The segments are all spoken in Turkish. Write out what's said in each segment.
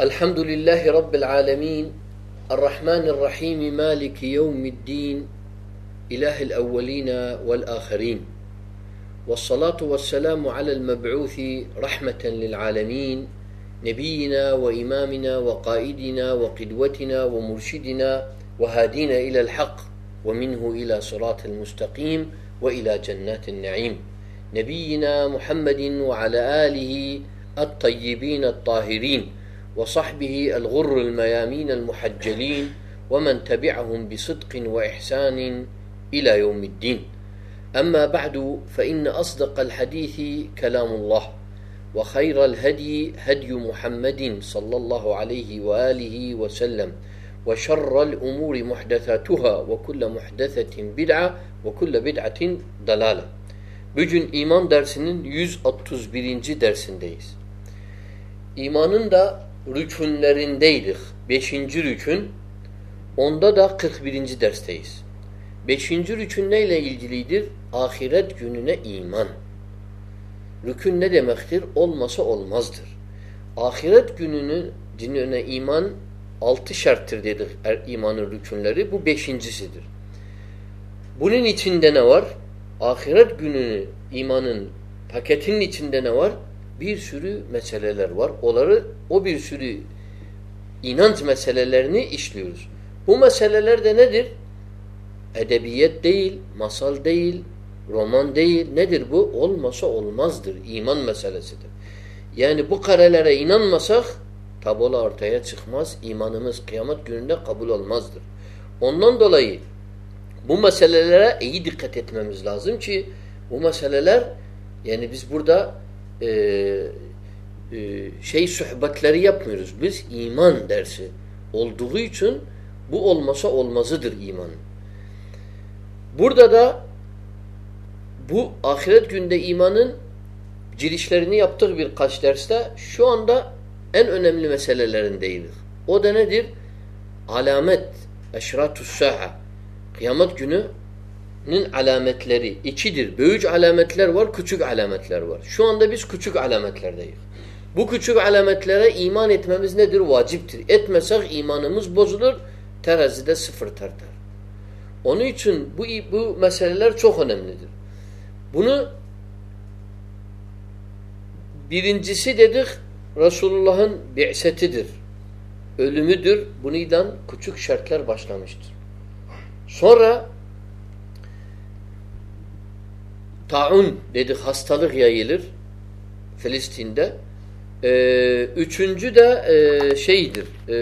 الحمد لله رب العالمين الرحمن الرحيم مالك يوم الدين إله الأولين والآخرين والصلاة والسلام على المبعوث رحمة للعالمين نبينا وإمامنا وقائدنا وقدوتنا ومرشدنا وهادينا إلى الحق ومنه إلى صراط المستقيم وإلى جنات النعيم. نبينا محمد وعلى آله الطيبين الطاهرين. وصحبه الغر الميامين المحجلين ومن تبعهم بصدق وإحسان إلى يوم الدين أما بعد فإن أصدق الحديث كلام الله وخير الهدي هدي محمد صلى الله عليه وآله وسلم وشر الأمور محدثاتها وكل محدثة بدعة وكل بدعة ضلالة Bugün iman dersinin 131. dersindeyiz. İmanın da rükünlerindeydik. Beşinci rükün. Onda da 41. dersteyiz. Beşinci rükün neyle ilgilidir? Ahiret gününe iman. Rükün ne demektir? Olmasa olmazdır. Ahiret gününün dinine iman altı şarttır dedik er, imanın rükünleri. Bu beşincisidir. Bunun içinde ne var? Ahiret gününü imanın paketinin içinde ne var? Bir sürü meseleler var. Onları o bir sürü inanç meselelerini işliyoruz. Bu meseleler de nedir? Edebiyet değil, masal değil, roman değil. Nedir bu? Olmasa olmazdır. İman meselesidir. Yani bu karelere inanmasak tablola ortaya çıkmaz. İmanımız kıyamet gününde kabul olmazdır. Ondan dolayı bu meselelere iyi dikkat etmemiz lazım ki bu meseleler yani biz burada e, e, şey sohbetleri yapmıyoruz. Biz iman dersi olduğu için bu olmasa olmazıdır iman. Burada da bu ahiret günde imanın girişlerini yaptık birkaç derste. Şu anda en önemli meselelerindeyiz. O da nedir? Alamet, eşratus saha. Kıyamet gününün alametleri ikidir. Büyük alametler var, küçük alametler var. Şu anda biz küçük alametlerdeyiz. Bu küçük alametlere iman etmemiz nedir? Vaciptir. Etmesek imanımız bozulur, terazide sıfır tartar. Onun için bu, bu meseleler çok önemlidir. Bunu birincisi dedik Resulullah'ın bi'setidir. Ölümüdür. Bundan küçük şartlar başlamıştır. Sonra taun dedik hastalık yayılır Filistin'de. Ee, üçüncü de e, şeydir e,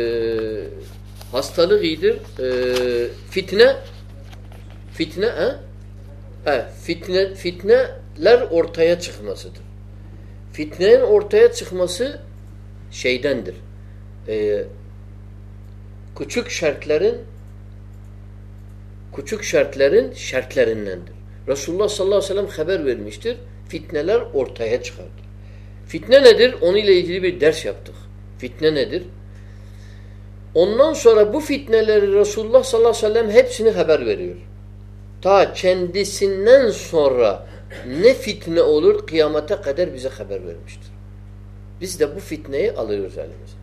hastalık iyidir e, fitne fitne he? He, fitne fitneler ortaya çıkmasıdır. Fitnenin ortaya çıkması şeydendir. Ee, küçük şartların küçük şartların şartlarındandır. Resulullah sallallahu aleyhi ve sellem haber vermiştir. Fitneler ortaya çıkardı. Fitne nedir? Onu ile ilgili bir ders yaptık. Fitne nedir? Ondan sonra bu fitneleri Resulullah sallallahu aleyhi ve sellem hepsini haber veriyor. Ta kendisinden sonra ne fitne olur kıyamete kadar bize haber vermiştir. Biz de bu fitneyi alıyoruz elimize.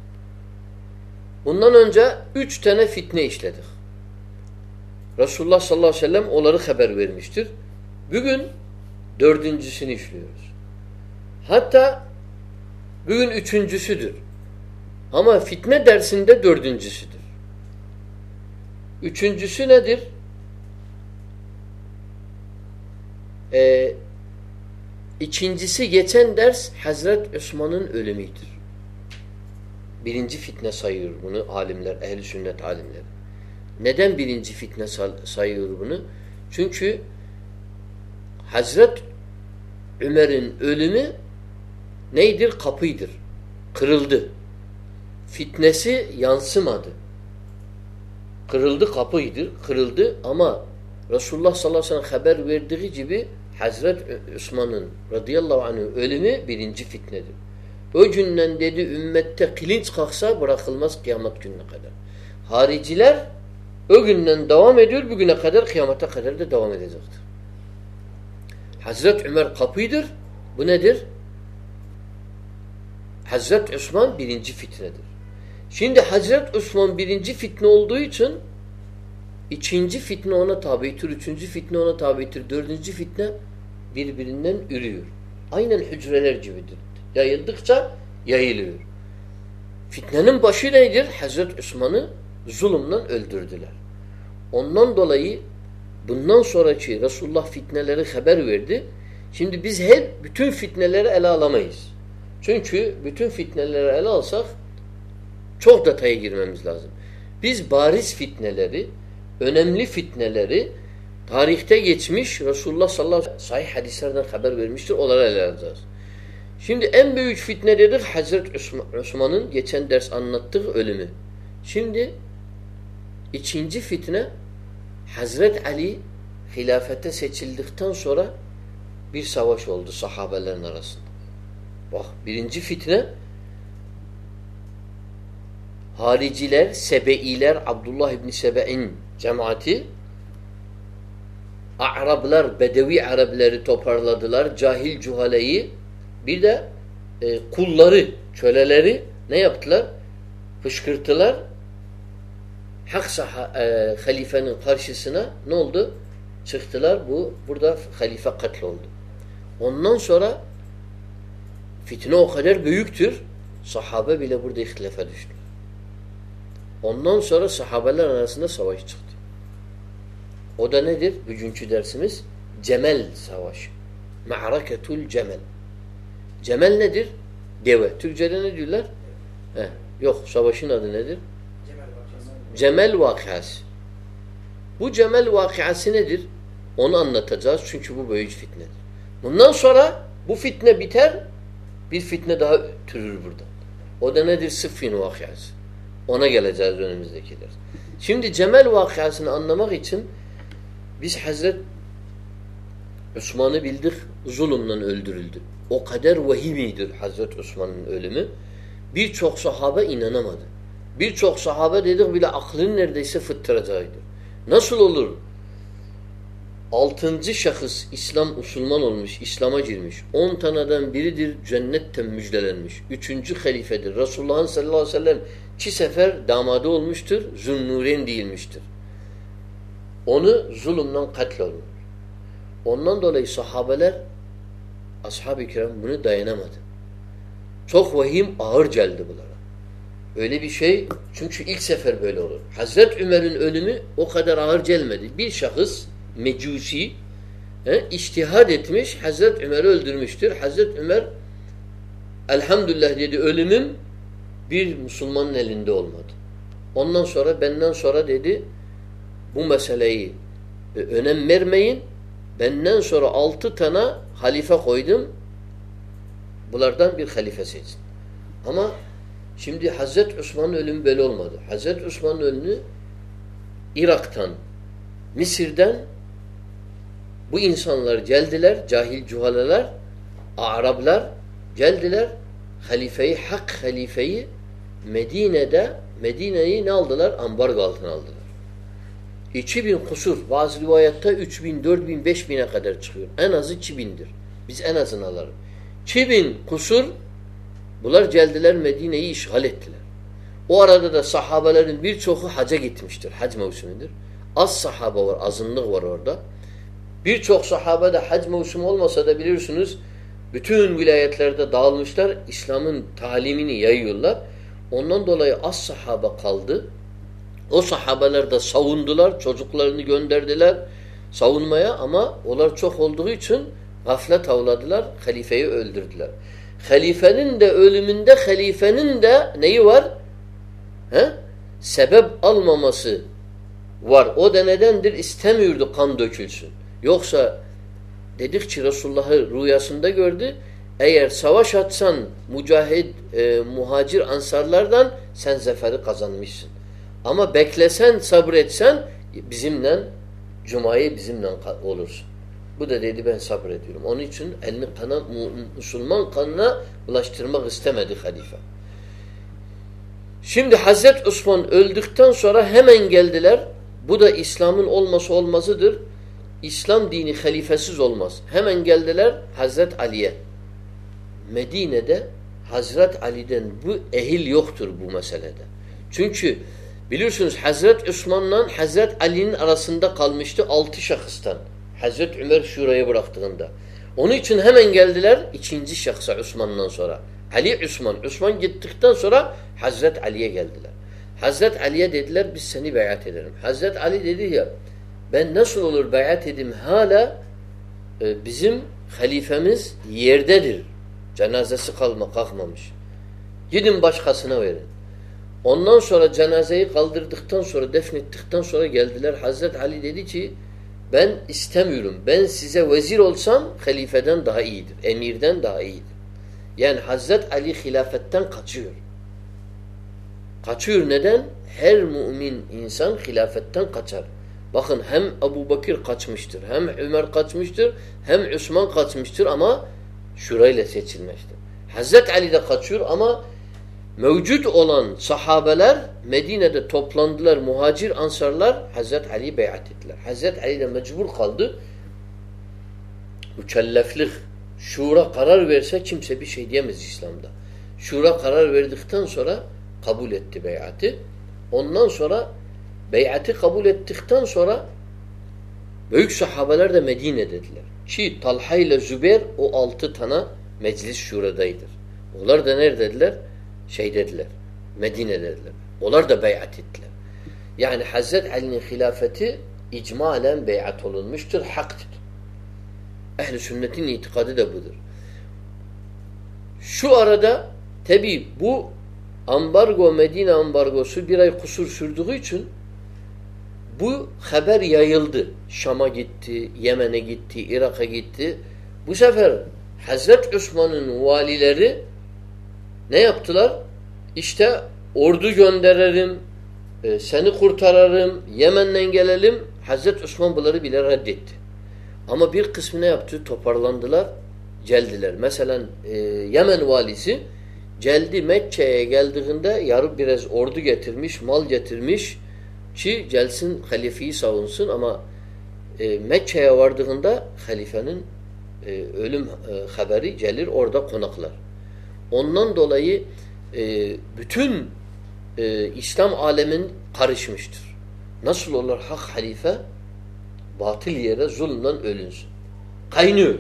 Bundan önce üç tane fitne işledik. Resulullah sallallahu aleyhi ve sellem onları haber vermiştir. Bugün dördüncüsünü işliyoruz. Hatta bugün üçüncüsüdür. Ama fitne dersinde dördüncüsüdür. Üçüncüsü nedir? Ee, ikincisi geçen ders Hazret Osman'ın ölümüdür. Birinci fitne sayıyor bunu alimler, ehl sünnet alimleri. Neden birinci fitne sayıyor bunu? Çünkü Hazret Ömer'in ölümü neydir? Kapıydır. Kırıldı. Fitnesi yansımadı. Kırıldı kapıydır. Kırıldı ama Resulullah sallallahu aleyhi ve sellem haber verdiği gibi Hazret Osman'ın radıyallahu anh ölümü birinci fitnedir. O günden dedi ümmette kılıç kalksa bırakılmaz kıyamet gününe kadar. Hariciler o günden devam ediyor bugüne kadar kıyamete kadar da devam edecektir. Hazret Ömer kapıdır. Bu nedir? Hazret Osman birinci fitnedir. Şimdi Hazret Osman birinci fitne olduğu için ikinci fitne ona tabidir, üçüncü fitne ona tabidir, dördüncü fitne birbirinden ürüyor. Aynen hücreler gibidir. Yayıldıkça yayılıyor. Fitnenin başı nedir? Hazret Osman'ı zulümden öldürdüler. Ondan dolayı bundan sonraki Resulullah fitneleri haber verdi. Şimdi biz hep bütün fitneleri ele alamayız. Çünkü bütün fitneleri ele alsak çok detaya girmemiz lazım. Biz bariz fitneleri, önemli fitneleri tarihte geçmiş Resulullah sallallahu aleyhi ve sellem sahih hadislerden haber vermiştir. Onları ele alacağız. Şimdi en büyük fitne nedir? Hazreti Osman'ın geçen ders anlattığı ölümü. Şimdi ikinci fitne Hazret Ali hilafete seçildikten sonra bir savaş oldu sahabelerin arasında. Bak birinci fitne hariciler, Sebeiler, Abdullah İbni Sebe'in cemaati Araplar, Bedevi Arapları toparladılar. Cahil cuhaleyi bir de e, kulları, köleleri ne yaptılar? Fışkırttılar. Hak saha, e, halifenin karşısına ne oldu? Çıktılar. Bu burada halife oldu. Ondan sonra fitne o kadar büyüktür. Sahabe bile burada ihtilafa düştü. Ondan sonra sahabeler arasında savaş çıktı. O da nedir? Bugünkü dersimiz Cemel Savaşı. Ma'raketul Cemel. Cemel nedir? Deve. Türkçe'de ne diyorlar? Heh. Yok, savaşın adı nedir? Cemel vakıası. Bu Cemel vakıası nedir? Onu anlatacağız çünkü bu büyük fitnedir. Bundan sonra bu fitne biter, bir fitne daha türür burada. O da nedir? Sıffin vakıası. Ona geleceğiz önümüzdeki ders. Şimdi Cemel vakıasını anlamak için biz Hazret Osman'ı bildik, zulümden öldürüldü. O kadar vehimidir Hazret Osman'ın ölümü. Birçok sahabe inanamadı. Birçok sahabe dedik bile aklın neredeyse fıttıracağıydı. Nasıl olur? Altıncı şahıs İslam Müslüman olmuş, İslam'a girmiş. On taneden biridir cennetten müjdelenmiş. Üçüncü halifedir. Resulullah'ın sallallahu aleyhi ve sellem iki sefer damadı olmuştur. Zünnuren değilmiştir. Onu zulümden katlolmuş. Ondan dolayı sahabeler ashab-ı kiram bunu dayanamadı. Çok vahim ağır geldi bunlara. Öyle bir şey çünkü ilk sefer böyle olur. Hazret Ömer'in ölümü o kadar ağır gelmedi. Bir şahıs mecusi he, iştihad etmiş Hazret Ömer'i öldürmüştür. Hazret Ömer elhamdülillah dedi ölümüm bir Müslümanın elinde olmadı. Ondan sonra benden sonra dedi bu meseleyi e, önem vermeyin. Benden sonra altı tane halife koydum. Bunlardan bir halife seçin. Ama şimdi Hazreti Osman'ın ölümü böyle olmadı. Hazreti Osman'ın ölümü Irak'tan, Mısır'dan bu insanlar geldiler, cahil cuhaleler, Araplar geldiler, halifeyi, hak halifeyi Medine'de, Medine'yi ne aldılar? Ambargo altına aldılar. 2000 kusur. Bazı rivayette 3000, 4000, 5000'e kadar çıkıyor. En azı 2000'dir. Biz en azını alalım. 2000 kusur bunlar geldiler Medine'yi işgal ettiler. O arada da sahabelerin birçoğu haca gitmiştir. Hac mevsimidir. Az sahaba var, azınlık var orada. Birçok sahabe de hac mevsimi olmasa da bilirsiniz bütün vilayetlerde dağılmışlar. İslam'ın talimini yayıyorlar. Ondan dolayı az sahaba kaldı. O sahabeler de savundular, çocuklarını gönderdiler savunmaya ama onlar çok olduğu için gaflet avladılar, halifeyi öldürdüler. Halifenin de ölümünde halifenin de neyi var? He? Sebep almaması var. O da nedendir? İstemiyordu kan dökülsün. Yoksa dedik ki Resulullah'ı rüyasında gördü. Eğer savaş atsan mücahid, e, muhacir ansarlardan sen zaferi kazanmışsın. Ama beklesen, sabretsen bizimle Cuma'yı bizimle olursun. Bu da dedi ben sabrediyorum. Onun için elini kana, Müslüman kanına ulaştırmak istemedi halife. Şimdi Hazret Osman öldükten sonra hemen geldiler. Bu da İslam'ın olması olmazıdır. İslam dini halifesiz olmaz. Hemen geldiler Hazret Ali'ye. Medine'de Hazret Ali'den bu ehil yoktur bu meselede. Çünkü biliyorsunuz Hazret Osman'la Hazret Ali'nin arasında kalmıştı altı şahıstan. Hazret Ömer şuraya bıraktığında. Onun için hemen geldiler ikinci şahsa Osman'dan sonra. Ali Osman. Osman gittikten sonra Hazret Ali'ye geldiler. Hazret Ali'ye dediler biz seni beyat ederim. Hazret Ali dedi ya ben nasıl olur beyat edeyim hala e, bizim halifemiz yerdedir. Cenazesi kalma kalkmamış. Gidin başkasına verin. Ondan sonra cenazeyi kaldırdıktan sonra defnettikten sonra geldiler. Hazret Ali dedi ki ben istemiyorum. Ben size vezir olsam halifeden daha iyidir. Emirden daha iyidir. Yani Hazret Ali hilafetten kaçıyor. Kaçıyor neden? Her mümin insan hilafetten kaçar. Bakın hem Ebu Bakır kaçmıştır, hem Ömer kaçmıştır, hem Osman kaçmıştır ama şurayla seçilmiştir. Hazret Ali de kaçıyor ama mevcut olan sahabeler Medine'de toplandılar. Muhacir ansarlar Hazret Ali beyat ettiler. Hazret Ali de mecbur kaldı. Mükelleflik, şura karar verse kimse bir şey diyemez İslam'da. Şura karar verdikten sonra kabul etti beyatı. Ondan sonra beyatı kabul ettikten sonra büyük sahabeler de Medine dediler. Ki Talha ile Zübeyir o altı tane meclis şuradaydır. Onlar da neredediler? Şey dediler. Medine dediler. Onlar da beyat ettiler. Yani Hazret Ali'nin hilafeti icmalen beyat olunmuştur, haktır. Ehl-i sünnetin itikadı da budur. Şu arada tabi bu ambargo, Medine ambargosu bir ay kusur sürdüğü için bu haber yayıldı. Şam'a gitti, Yemen'e gitti, Irak'a gitti. Bu sefer Hazret Osman'ın valileri ne yaptılar? İşte ordu gönderelim, e, seni kurtararım, Yemen'den gelelim. Hazret Osman bunları bile reddetti. Ama bir kısmı ne yaptı? Toparlandılar, geldiler. Mesela e, Yemen valisi geldi Mekke'ye geldiğinde yarı biraz ordu getirmiş, mal getirmiş ki gelsin halifeyi savunsun ama e, Mekke'ye vardığında halifenin e, ölüm e, haberi gelir orada konaklar. Ondan dolayı e, bütün e, İslam alemin karışmıştır. Nasıl olur hak halife batıl yere zulmden ölünsün. Kaynıyor.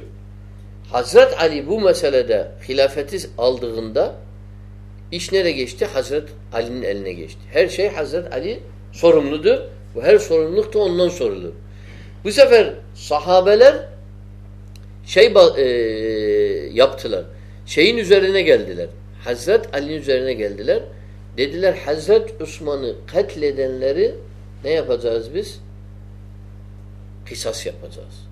Hazret Ali bu meselede hilafeti aldığında iş nereye geçti? Hazret Ali'nin eline geçti. Her şey Hazret Ali sorumludur. Bu her sorumluluk da ondan sorulur. Bu sefer sahabeler şey e, yaptılar. Şeyin üzerine geldiler. Hazret Ali'nin üzerine geldiler. Dediler Hazret Osman'ı katledenleri ne yapacağız biz? Kısas yapacağız.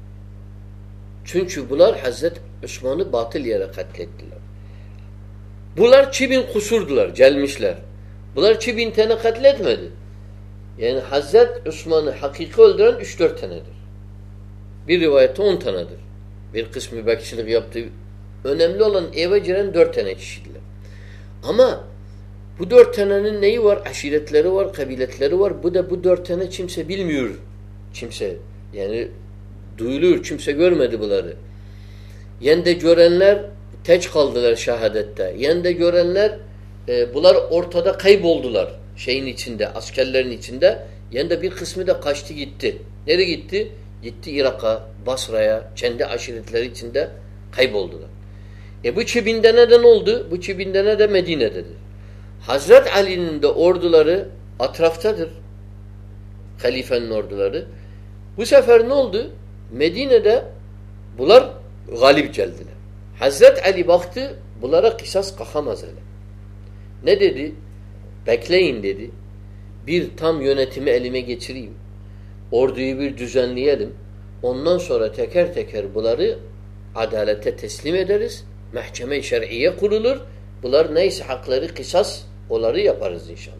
Çünkü bunlar Hazret Osman'ı batıl yere katlettiler. Bunlar çibin kusurdular, gelmişler. Bunlar çibin tane katletmedi. Yani Hazret Osman'ı hakiki öldüren 3-4 tanedir. Bir rivayette 10 tanedir. Bir kısmı bekçilik yaptı. Önemli olan eve giren 4 tane kişiydiler. Ama bu dört tanenin neyi var? Aşiretleri var, kabiletleri var. Bu da bu dört tane kimse bilmiyor. Kimse. Yani duyuluyor. Kimse görmedi bunları. Yende görenler teç kaldılar şehadette. Yende görenler e, bunlar ortada kayboldular. Şeyin içinde, askerlerin içinde. Yende bir kısmı da kaçtı gitti. Nereye gitti? Gitti Irak'a, Basra'ya, kendi aşiretleri içinde kayboldular. E bu çibinde neden oldu? Bu çibinde ne de Medine'dedir. Hazret Ali'nin de orduları atraftadır. Halifenin orduları. Bu sefer ne oldu? Medine'de bunlar galip geldiler. Hazret Ali baktı bunlara kısas kalkamaz hele. Ne dedi? Bekleyin dedi. Bir tam yönetimi elime geçireyim. Orduyu bir düzenleyelim. Ondan sonra teker teker bunları adalete teslim ederiz. Mahkeme-i şer'iye kurulur. Bunlar neyse hakları kısas onları yaparız inşallah.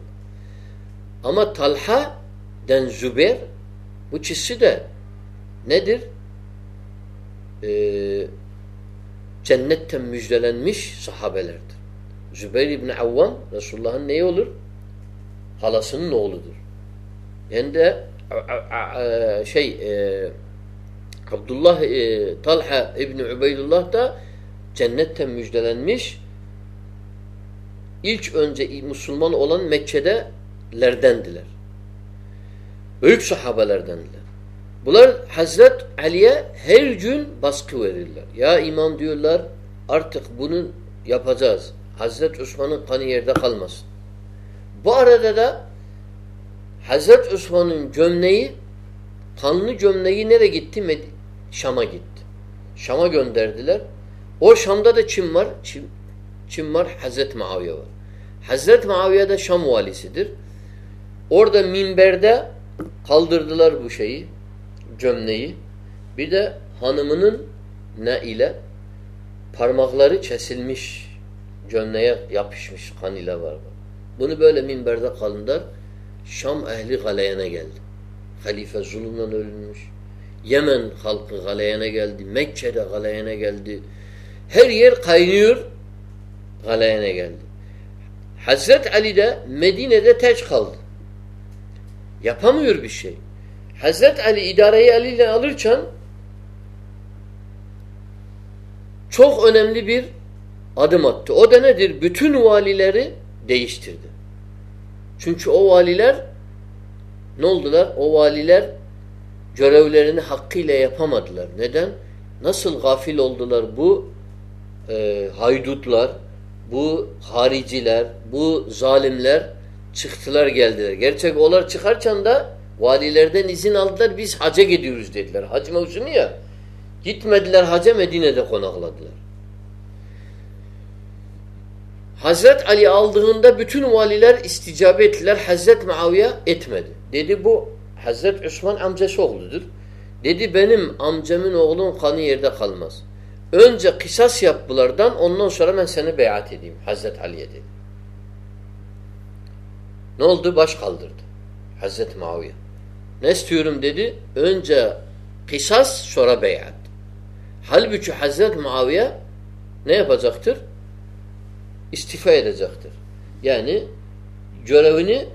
Ama Talha den Zübeyir bu çizsi de nedir? Ee, cennetten müjdelenmiş sahabelerdir. Zübeyir İbni Avvam Resulullah'ın neyi olur? Halasının oğludur. Yani de şey e, Abdullah e, Talha İbni Ubeydullah da cennetten müjdelenmiş ilk önce Müslüman olan Mekke'de sahabelerdendiler. Büyük sahabelerdendiler. Bunlar Hazret Ali'ye her gün baskı verirler. Ya imam diyorlar artık bunu yapacağız. Hazret Osman'ın kanı yerde kalmasın. Bu arada da Hazret Osman'ın gömleği kanlı gömleği nereye gitti? Şam'a gitti. Şam'a gönderdiler. O Şam'da da kim var? Çin, Çin var, Hazret Muaviye var. Hazret Muaviye de Şam valisidir. Orada minberde kaldırdılar bu şeyi, gömleği. Bir de hanımının ne ile parmakları kesilmiş, gömleğe yapışmış kan ile var. Bunu böyle minberde kalınlar. Şam ehli galeyene geldi. Halife zulümden ölmüş. Yemen halkı galeyene geldi. Mekke'de galeyene geldi. Her yer kaynıyor. Galeyene geldi. Hazret Ali de Medine'de teç kaldı. Yapamıyor bir şey. Hazret Ali idareyi eliyle alırken çok önemli bir adım attı. O da nedir? Bütün valileri değiştirdi. Çünkü o valiler ne oldular? O valiler görevlerini hakkıyla yapamadılar. Neden? Nasıl gafil oldular bu e, haydutlar, bu hariciler, bu zalimler çıktılar geldiler. Gerçek onlar çıkarken de valilerden izin aldılar. Biz haca gidiyoruz dediler. Hac mevsimi ya. Gitmediler haca Medine'de konakladılar. Hazret Ali aldığında bütün valiler isticabe ettiler. Hazret Muaviye etmedi. Dedi bu Hazret Osman amcası oğludur. Dedi benim amcamın oğlun kanı yerde kalmaz. Önce kısas yap bulardan ondan sonra ben seni beyat edeyim. Hazret Ali'ye dedi. Ne oldu? Baş kaldırdı. Hazret Muaviye. Ne istiyorum dedi. Önce kısas sonra beyat. Halbuki Hazret Muaviye ne yapacaktır? İstifa edecektir. Yani görevini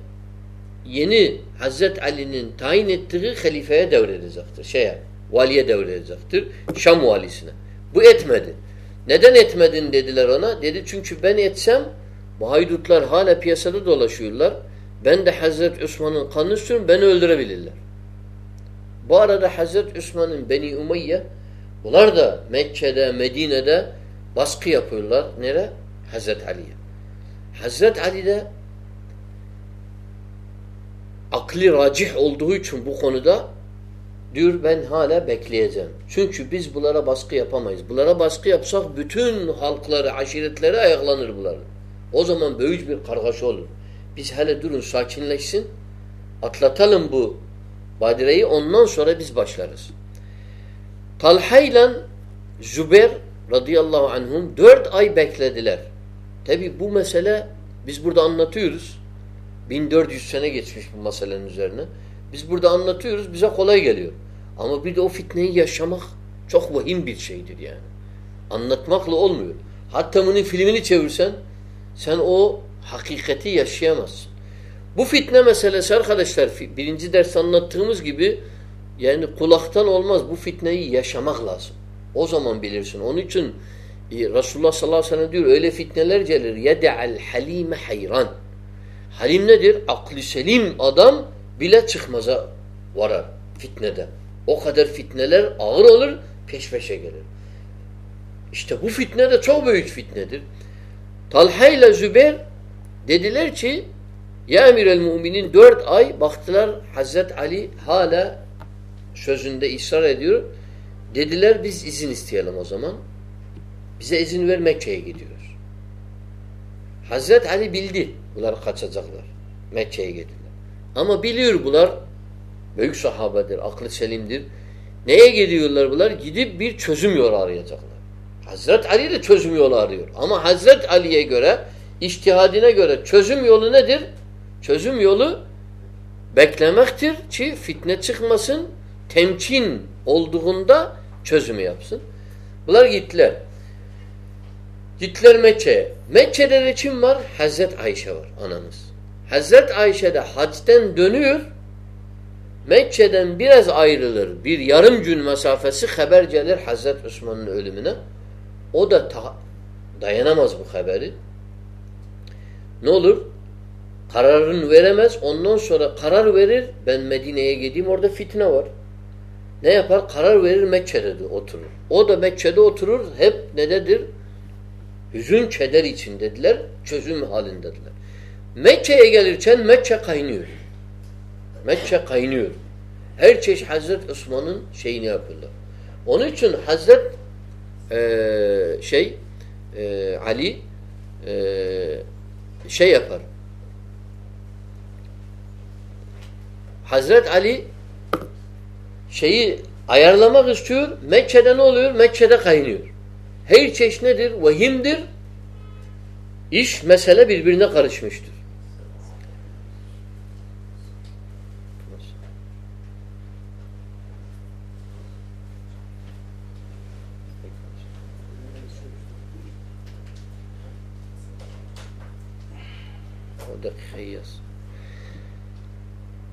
yeni Hazret Ali'nin tayin ettiği halifeye devredecektir. Şeye, valiye devredecektir. Şam valisine. Bu etmedi. Neden etmedin dediler ona. Dedi çünkü ben etsem bu haydutlar hala piyasada dolaşıyorlar. Ben de Hazret Osman'ın kanını sürüm beni öldürebilirler. Bu arada Hazret Osman'ın Beni Umayye bunlar da Mekke'de, Medine'de baskı yapıyorlar. Nere? Hazret Ali'ye. Hazret Ali de akli racih olduğu için bu konuda diyor ben hala bekleyeceğim. Çünkü biz bunlara baskı yapamayız. Bunlara baskı yapsak bütün halkları, aşiretleri ayaklanır bunların. O zaman büyük bir kargaşa olur. Biz hele durun sakinleşsin. Atlatalım bu badireyi ondan sonra biz başlarız. Talha ile Zübeyir radıyallahu anhum dört ay beklediler. Tabi bu mesele biz burada anlatıyoruz. 1400 sene geçmiş bu meselenin üzerine. Biz burada anlatıyoruz, bize kolay geliyor. Ama bir de o fitneyi yaşamak çok vahim bir şeydir yani. Anlatmakla olmuyor. Hatta bunun filmini çevirsen sen o hakikati yaşayamazsın. Bu fitne meselesi arkadaşlar birinci ders anlattığımız gibi yani kulaktan olmaz. Bu fitneyi yaşamak lazım. O zaman bilirsin. Onun için e, Resulullah sallallahu aleyhi ve sellem diyor öyle fitneler gelir. Yede'al halime hayran. Halim nedir? Aklı selim adam bile çıkmaza varar fitnede. O kadar fitneler ağır olur, peş peşe gelir. İşte bu fitne de çok büyük fitnedir. Talha ile Zübeyir dediler ki ya emir el müminin dört ay baktılar Hazret Ali hala sözünde ısrar ediyor. Dediler biz izin isteyelim o zaman. Bize izin ver Mekke'ye gidiyoruz. Hazret Ali bildi bunlar kaçacaklar. Mekke'ye gidiyorlar. Ama biliyor bunlar büyük sahabedir, aklı selimdir. Neye gidiyorlar bunlar? Gidip bir çözüm yolu arayacaklar. Hazret Ali de çözüm yolu arıyor. Ama Hazret Ali'ye göre, iştihadine göre çözüm yolu nedir? Çözüm yolu beklemektir ki fitne çıkmasın, temkin olduğunda çözümü yapsın. Bunlar gittiler. Gittiler Mekke'ye. Mekke'de de kim var? Hazret Ayşe var, anamız. Hazret Ayşe de hacden dönüyor. Mekke'den biraz ayrılır. Bir yarım gün mesafesi haber gelir Hazret Osman'ın ölümüne. O da dayanamaz bu haberi. Ne olur? Kararını veremez. Ondan sonra karar verir. Ben Medine'ye gideyim orada fitne var. Ne yapar? Karar verir Mekke'de oturur. O da Mekke'de oturur. Hep nededir? Hüzün keder içindedirler. Çözüm halindedirler. Mekke'ye gelirken Mekke kaynıyor. Mekke kaynıyor. Her çeşit Hazret Osman'ın şeyini yapıyorlar. Onun için Hazret e, şey e, Ali e, şey yapar. Hazret Ali şeyi ayarlamak istiyor. Mekke'de ne oluyor? Mekke'de kaynıyor. Her çeşit nedir? Vahimdir. İş, mesele birbirine karışmıştır.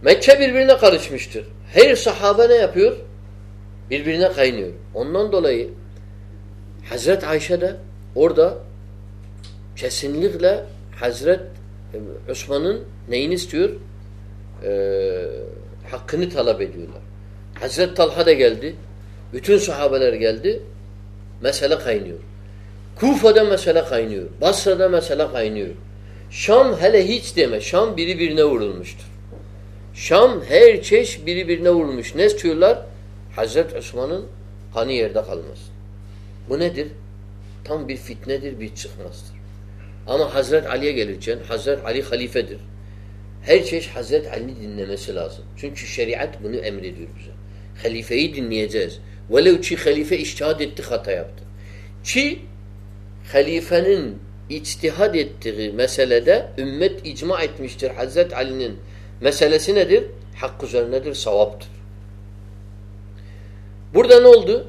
Mekke birbirine karışmıştır. Her sahabe ne yapıyor? Birbirine kaynıyor. Ondan dolayı Hazret Ayşe de orada kesinlikle Hazret e, Osman'ın neyini istiyor? Ee, hakkını talep ediyorlar. Hazret Talha da geldi. Bütün sahabeler geldi. Mesele kaynıyor. Kufa'da mesele kaynıyor. Basra'da mesele kaynıyor. Şam hele hiç deme. Şam biri birine vurulmuştur. Şam her çeşit biri birine vurulmuş. Ne istiyorlar? Hazreti Osman'ın kanı yerde kalmaz. Bu nedir? Tam bir fitnedir, bir çıkmazdır. Ama Hazret Ali'ye gelirken Hazret Ali halifedir. Her çeşit Hazret Ali'ni dinlemesi lazım. Çünkü şeriat bunu emrediyor bize. Halifeyi dinleyeceğiz. Velev ki halife iştihad etti, hata yaptı. Ki halifenin içtihad ettiği meselede ümmet icma etmiştir. Hazret Ali'nin meselesi nedir? Hak üzerinedir, savaptır. Burada ne oldu?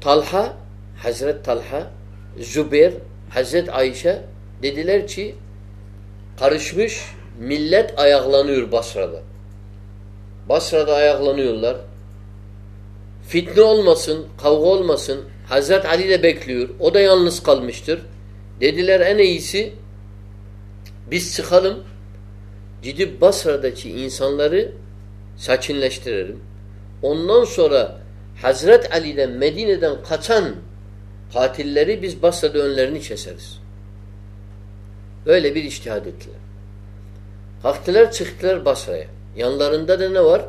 Talha, Hazret Talha, Zübeyir, Hazret Ayşe dediler ki karışmış millet ayaklanıyor Basra'da. Basra'da ayaklanıyorlar. Fitne olmasın, kavga olmasın. Hazret Ali de bekliyor. O da yalnız kalmıştır. Dediler en iyisi biz çıkalım. Gidip Basra'daki insanları sakinleştirelim. Ondan sonra Hazret Ali'den Medine'den kaçan katilleri biz Basra'da önlerini keseriz. Böyle bir iştihad ettiler. Kalktılar çıktılar Basra'ya. Yanlarında da ne var?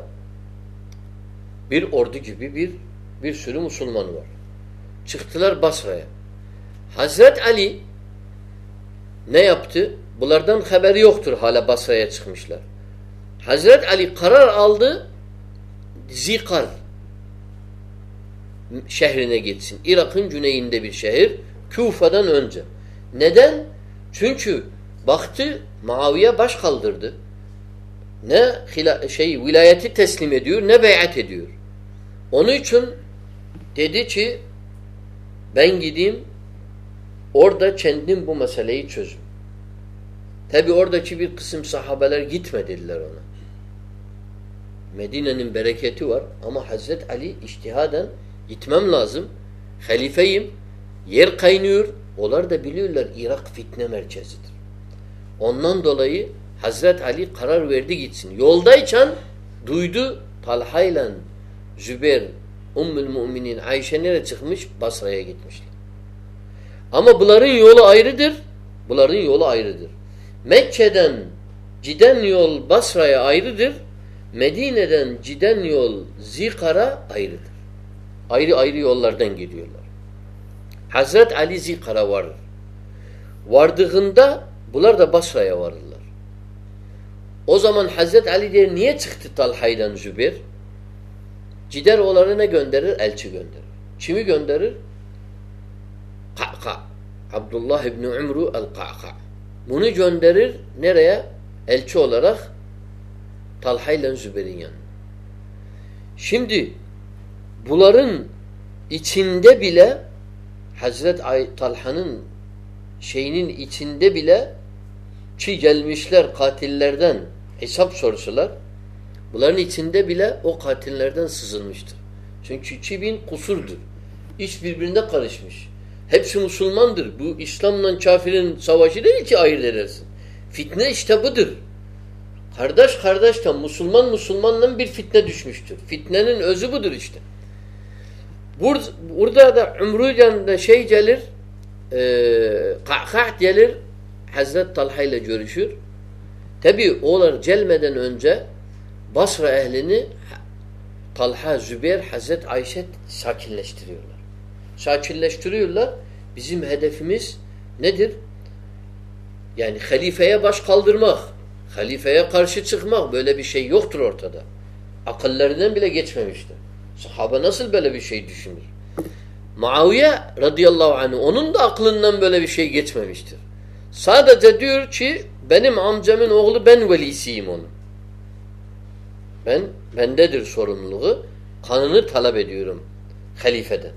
Bir ordu gibi bir bir sürü Müslüman var. Çıktılar Basra'ya. Hazret Ali ne yaptı? Bunlardan haberi yoktur hala Basra'ya çıkmışlar. Hazret Ali karar aldı Zikar şehrine gitsin. Irak'ın güneyinde bir şehir. Kufa'dan önce. Neden? Çünkü baktı Muaviye baş kaldırdı. Ne şey vilayeti teslim ediyor ne beyat ediyor. Onun için dedi ki ben gideyim orada kendim bu meseleyi çözüm. Tabi oradaki bir kısım sahabeler gitme dediler ona. Medine'nin bereketi var ama Hazret Ali iştihaden gitmem lazım. Halifeyim. Yer kaynıyor. Onlar da biliyorlar Irak fitne merkezidir. Ondan dolayı Hazret Ali karar verdi gitsin. Yoldayken duydu Talha ile Zübeyir Ummül Müminin Ayşe nereye çıkmış? Basra'ya gitmişler. Ama bunların yolu ayrıdır. Bunların yolu ayrıdır. Mekke'den giden yol Basra'ya ayrıdır. Medine'den giden yol Zikar'a ayrıdır. Ayrı ayrı yollardan gidiyorlar. Hazret Ali Zikar'a varır. Vardığında bunlar da Basra'ya varırlar. O zaman Hazret Ali der niye çıktı Talha'ydan Zübeyir? Gider onları ne gönderir? Elçi gönderir. Kimi gönderir? Ka'ka. Abdullah İbni Umru el-Ka'ka. Bunu gönderir nereye? Elçi olarak Talha ile Zübeyir'in yanına. Şimdi bunların içinde bile Hazret Talha'nın şeyinin içinde bile ki gelmişler katillerden hesap sorsular bunların içinde bile o katillerden sızılmıştır. Çünkü 2000 kusurdur. İş birbirine karışmış. Hepsi Müslümandır. Bu İslam'la kafirin savaşı değil ki ayırt edersin. Fitne işte budur. Kardeş kardeşten Müslüman Müslümanla bir fitne düşmüştür. Fitnenin özü budur işte. Burada, da Umrucan'da şey gelir e, Ka'ka' gelir Hazret Talha ile görüşür. Tabi oğlar gelmeden önce Basra ehlini Talha, Zübeyir, Hazret Ayşe sakinleştiriyorlar. Sakinleştiriyorlar. Bizim hedefimiz nedir? Yani halifeye baş kaldırmak, halifeye karşı çıkmak böyle bir şey yoktur ortada. Akıllarından bile geçmemiştir. Sahaba nasıl böyle bir şey düşünür? Muaviye radıyallahu anh onun da aklından böyle bir şey geçmemiştir. Sadece diyor ki benim amcamın oğlu ben velisiyim onun. Ben bendedir sorumluluğu. Kanını talep ediyorum halifeden.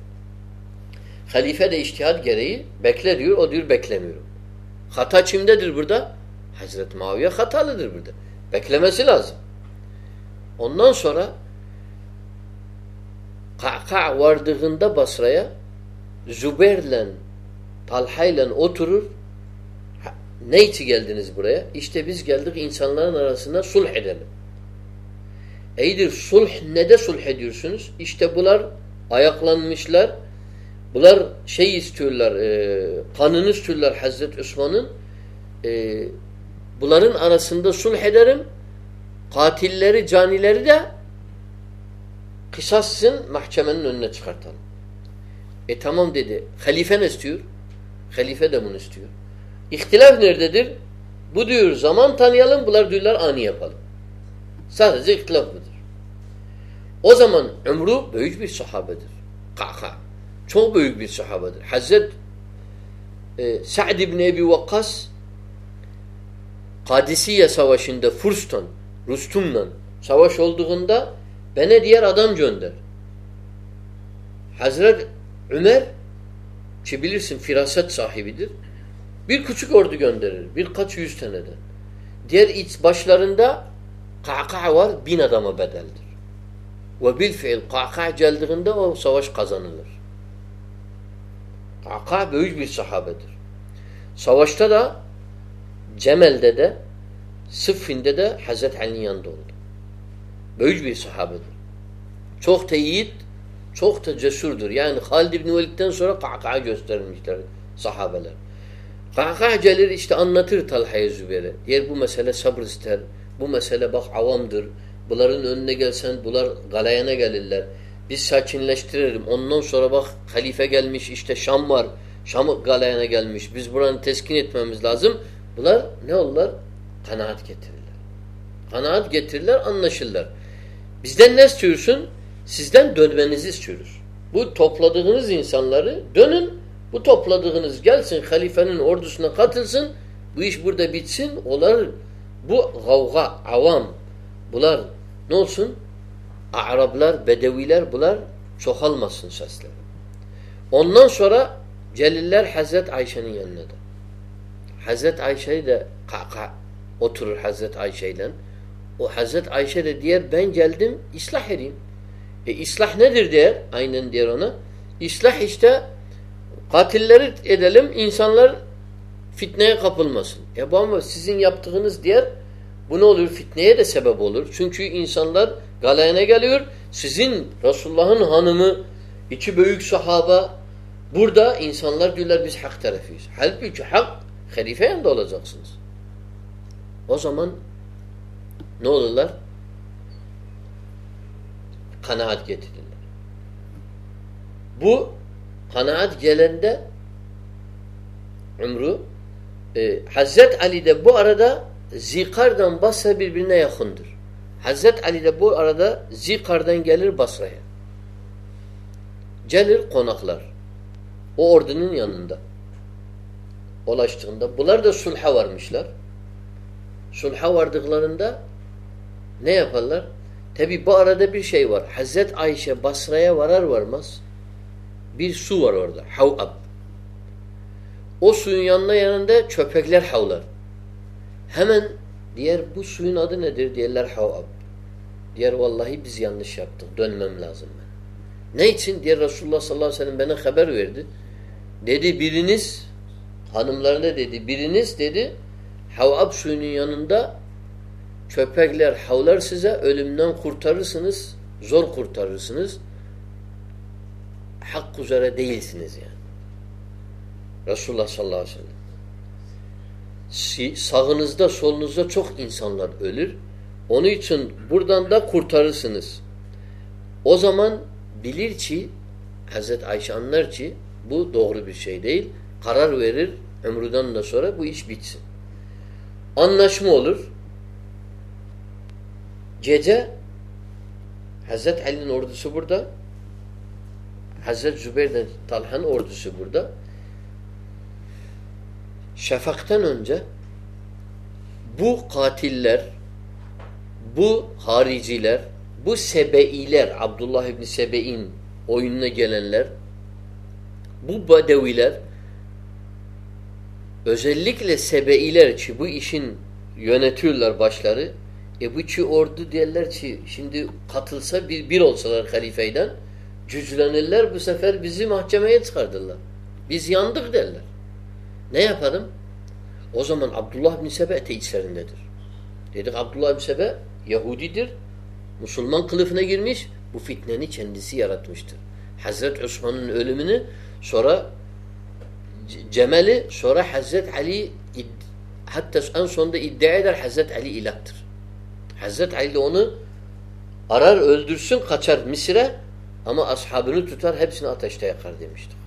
Halife de iştihad gereği bekle diyor. O diyor beklemiyorum. Hata kimdedir burada? Hazreti Muaviye hatalıdır burada. Beklemesi lazım. Ondan sonra Ka'ka vardığında Basra'ya Zübeyir'le Talha'yla oturur. Ne için geldiniz buraya? İşte biz geldik insanların arasında sulh edelim. İyidir sulh ne de sulh ediyorsunuz? İşte bunlar ayaklanmışlar. Bunlar şey istiyorlar, e, kanını istiyorlar Hazreti Osman'ın. E, bunların arasında sulh ederim. Katilleri, canileri de kısassın mahkemenin önüne çıkartalım. E tamam dedi. Halife ne istiyor? Halife de bunu istiyor. İhtilaf nerededir? Bu diyor zaman tanıyalım, bunlar diyorlar ani yapalım. Sadece ihtilaf budur. O zaman Umru büyük bir sahabedir. Ka'ka. Çok büyük bir sahabedir. Hazret e, Sa'd ibn Ebi Vakkas Kadisiye Savaşı'nda Furs'tan, Rustum'la savaş olduğunda bana diğer adam gönder. Hazret Ömer ki bilirsin firaset sahibidir. Bir küçük ordu gönderir. Birkaç yüz taneden. Diğer iç başlarında Ka'ka var bin adama bedeldir. Ve bil fiil Ka'ka geldiğinde o savaş kazanılır. Ka'ka büyük bir sahabedir. Savaşta da Cemel'de de Sıffin'de de Hazreti Ali'nin yanında oldu. Büyük bir sahabedir. Çok da yiğit, çok da cesurdur. Yani Halid İbni Velid'den sonra Ka'ka göstermişler sahabeler. Ka'ka gelir işte anlatır Talha'ya Zübeyir'e. Diğer bu mesele sabır ister. Bu mesele bak avamdır. Bunların önüne gelsen bunlar galayana gelirler. Biz sakinleştirelim. Ondan sonra bak halife gelmiş işte Şam var. Şam galayana gelmiş. Biz buranı teskin etmemiz lazım. Bunlar ne olurlar? Kanaat getirirler. Kanaat getirirler, anlaşırlar. Bizden ne istiyorsun? Sizden dönmenizi istiyoruz. Bu topladığınız insanları dönün. Bu topladığınız gelsin halifenin ordusuna katılsın. Bu iş burada bitsin. Onlar bu gavga, avam bunlar ne olsun? Araplar, Bedeviler bunlar çoğalmasın sesleri. Ondan sonra Celiller Hazret Ayşe'nin yanına da. Hazret Ayşe'yi de kaka oturur Hazret Ayşe ile. O Hazret Ayşe de diğer ben geldim ıslah edeyim. E ıslah nedir diyor? Aynen diyor ona. İslah işte katilleri edelim insanlar fitneye kapılmasın. E bu ama sizin yaptığınız diğer bu ne olur? Fitneye de sebep olur. Çünkü insanlar galayana geliyor. Sizin Resulullah'ın hanımı iki büyük sahaba burada insanlar diyorlar biz hak tarafıyız. Halbuki hak halife yanında olacaksınız. O zaman ne olurlar? Kanaat getirirler. Bu kanaat gelende Umru e, Hazret Ali de bu arada Zikar'dan Basra birbirine yakındır. Hazret Ali de bu arada Zikar'dan gelir Basra'ya. Gelir konaklar. O ordunun yanında. Ulaştığında. Bunlar da sulha varmışlar. Sulha vardıklarında ne yaparlar? Tabi bu arada bir şey var. Hazret Ayşe Basra'ya varar varmaz bir su var orada. Havab. O suyun yanına yanında köpekler havlar. Hemen diğer bu suyun adı nedir? Diyorlar havab. Diğer vallahi biz yanlış yaptık. Dönmem lazım ben. Ne için? Diğer Resulullah sallallahu aleyhi ve sellem bana haber verdi. Dedi biriniz hanımlarına dedi biriniz dedi Havab suyunun yanında köpekler havlar size ölümden kurtarırsınız. Zor kurtarırsınız. Hak üzere değilsiniz yani. Resulullah sallallahu aleyhi ve sellem. Sağınızda solunuzda çok insanlar ölür. Onun için buradan da kurtarırsınız. O zaman bilir ki Hazreti Ayşe anlar ki bu doğru bir şey değil. Karar verir ömrüden de sonra bu iş bitsin. Anlaşma olur. Gece Hazreti Ali'nin ordusu burada. Hazreti Zübeyir'den Talha'nın ordusu burada. Şafaktan önce bu katiller, bu hariciler, bu sebeiler, Abdullah İbni Sebe'in oyununa gelenler, bu bedeviler, özellikle sebeiler ki bu işin yönetiyorlar başları, e bu ki ordu derler ki şimdi katılsa bir, bir olsalar halifeyden cüzlenirler bu sefer bizi mahkemeye çıkardılar. Biz yandık derler. Ne yapalım? O zaman Abdullah bin Sebe teislerindedir. Dedik Abdullah bin Sebe Yahudidir. Müslüman kılıfına girmiş. Bu fitneni kendisi yaratmıştır. Hazret Osman'ın ölümünü sonra Cemal'i sonra Hazret Ali hatta en sonunda iddia eder Hazret Ali ilahtır. Hazret Ali de onu arar öldürsün kaçar Mısır'a ama ashabını tutar hepsini ateşte yakar demiştik.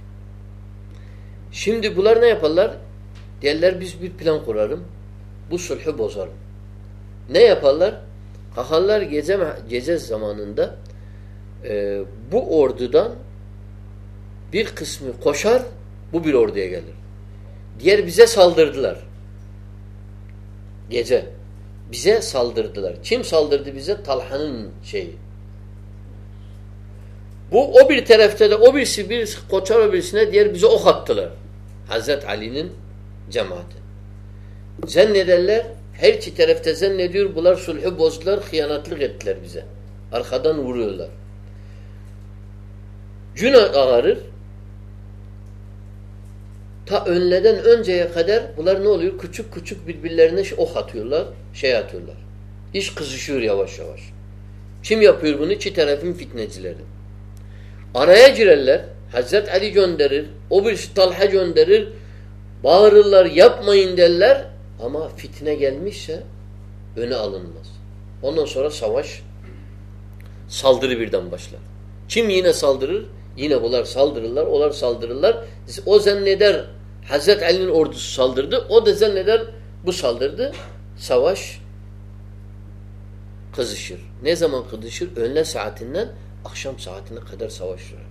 Şimdi bunlar ne yaparlar? Derler biz bir plan kurarım. Bu sulhü bozarım. Ne yaparlar? Kalkarlar gece, gece zamanında e, bu ordudan bir kısmı koşar bu bir orduya gelir. Diğer bize saldırdılar. Gece. Bize saldırdılar. Kim saldırdı bize? Talha'nın şeyi. Bu o bir tarafta da o birisi bir koçar o birisine diğer bize ok attılar. Hazret Ali'nin cemaati. Zannederler her iki tarafta zannediyor bunlar sulhü bozdular, hıyanatlık ettiler bize. Arkadan vuruyorlar. Gün ağarır. Ta önleden önceye kadar bunlar ne oluyor? Küçük küçük birbirlerine ok atıyorlar, şey atıyorlar. İş kızışıyor yavaş yavaş. Kim yapıyor bunu? İki tarafın fitnecileri. Araya girerler. Hazret Ali gönderir. O bir Talha gönderir. Bağırırlar, yapmayın derler. Ama fitne gelmişse öne alınmaz. Ondan sonra savaş saldırı birden başlar. Kim yine saldırır? Yine bunlar saldırırlar, onlar saldırırlar. O zanneder Hazret Ali'nin ordusu saldırdı. O da zanneder bu saldırdı. Savaş kızışır. Ne zaman kızışır? Önle saatinden akşam saatine kadar savaş sürer.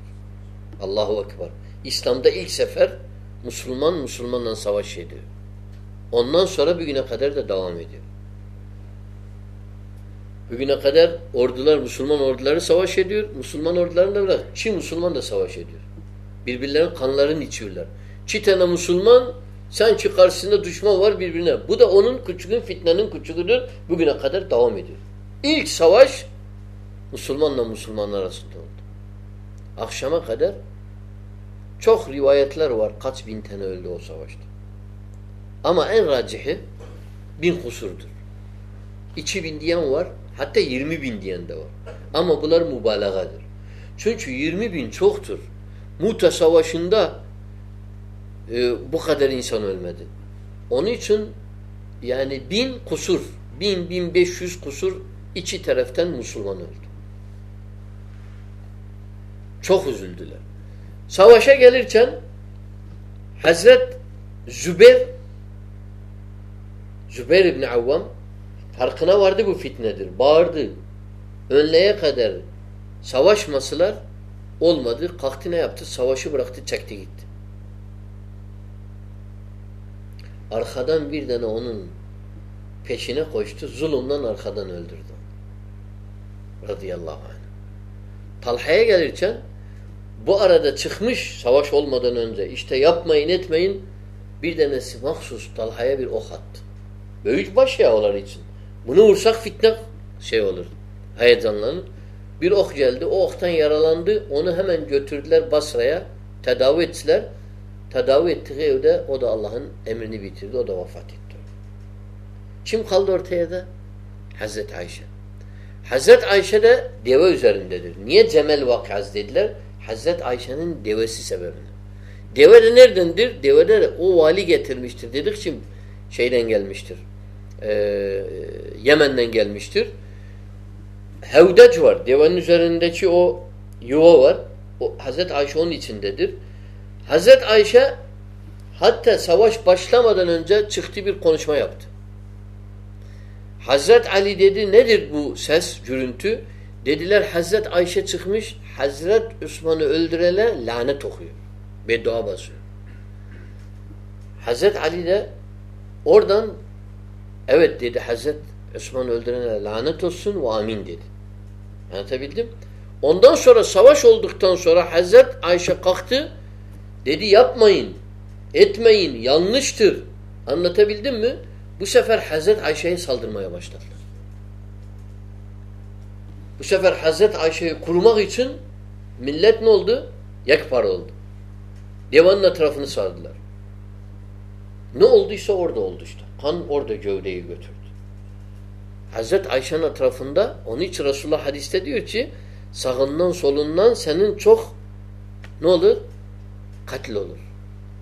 Allahu Ekber. İslam'da ilk sefer Müslüman Müslümanla savaş ediyor. Ondan sonra bir güne kadar da devam ediyor. Bugüne kadar ordular, Müslüman orduları savaş ediyor. Müslüman ordularla bırak. Çin Müslüman da savaş ediyor. Birbirlerinin kanlarını içiyorlar. Çi tane Müslüman sanki karşısında düşman var birbirine. Bu da onun küçüğün fitnenin küçüğüdür. Bugüne kadar devam ediyor. İlk savaş Müslümanla Müslümanlar arasında oldu. Akşama kadar çok rivayetler var. Kaç bin tane öldü o savaşta. Ama en racihi bin kusurdur. İki bin diyen var. Hatta yirmi bin diyen de var. Ama bunlar mübalağadır. Çünkü yirmi bin çoktur. Muta Savaşı'nda e, bu kadar insan ölmedi. Onun için yani bin kusur, bin, bin beş yüz kusur iki taraftan Müslüman öldü. Çok üzüldüler. Savaşa gelirken Hazret Zübeyir Zübeyir İbni Avvam farkına vardı bu fitnedir. Bağırdı. Önleye kadar savaşmasılar olmadı. Kalktı ne yaptı? Savaşı bıraktı, çekti gitti. Arkadan bir tane onun peşine koştu. Zulümden arkadan öldürdü. Radıyallahu anh. Talha'ya gelirken bu arada çıkmış savaş olmadan önce işte yapmayın etmeyin bir tanesi mahsus Talha'ya bir ok attı. Büyük baş ya onlar için. Bunu vursak fitne şey olur. Heyecanlanır. Bir ok geldi. O oktan yaralandı. Onu hemen götürdüler Basra'ya. Tedavi ettiler. Tedavi ettiği evde o da Allah'ın emrini bitirdi. O da vefat etti. Kim kaldı ortaya da? Hazreti Ayşe. Hazreti Ayşe de deve üzerindedir. Niye Cemel vakası dediler? Hazreti Ayşe'nin devesi sebebinden. Deve de neredendir? Deve de o vali getirmiştir. Dedik şimdi şeyden gelmiştir. Ee, Yemen'den gelmiştir. Hevdeç var. Devenin üzerindeki o yuva var. O, Hazreti Ayşe onun içindedir. Hazreti Ayşe hatta savaş başlamadan önce çıktı bir konuşma yaptı. Hazret Ali dedi nedir bu ses, gürültü? Dediler Hazret Ayşe çıkmış, Hazret Osman'ı öldürele lanet okuyor. Beddua basıyor. Hazret Ali de oradan evet dedi Hazret Osman'ı öldürene lanet olsun ve amin dedi. Anlatabildim? Ondan sonra savaş olduktan sonra Hazret Ayşe kalktı. Dedi yapmayın, etmeyin, yanlıştır. Anlatabildim mi? Bu sefer Hazret Ayşe'ye saldırmaya başladılar. Bu sefer Hazret Ayşe'yi kurumak için millet ne oldu? Yekpar oldu. Devanın etrafını sardılar. Ne olduysa orada oldu işte. Kan orada gövdeyi götürdü. Hazret Ayşe'nin etrafında onun için Resulullah hadiste diyor ki sağından solundan senin çok ne olur? Katil olur.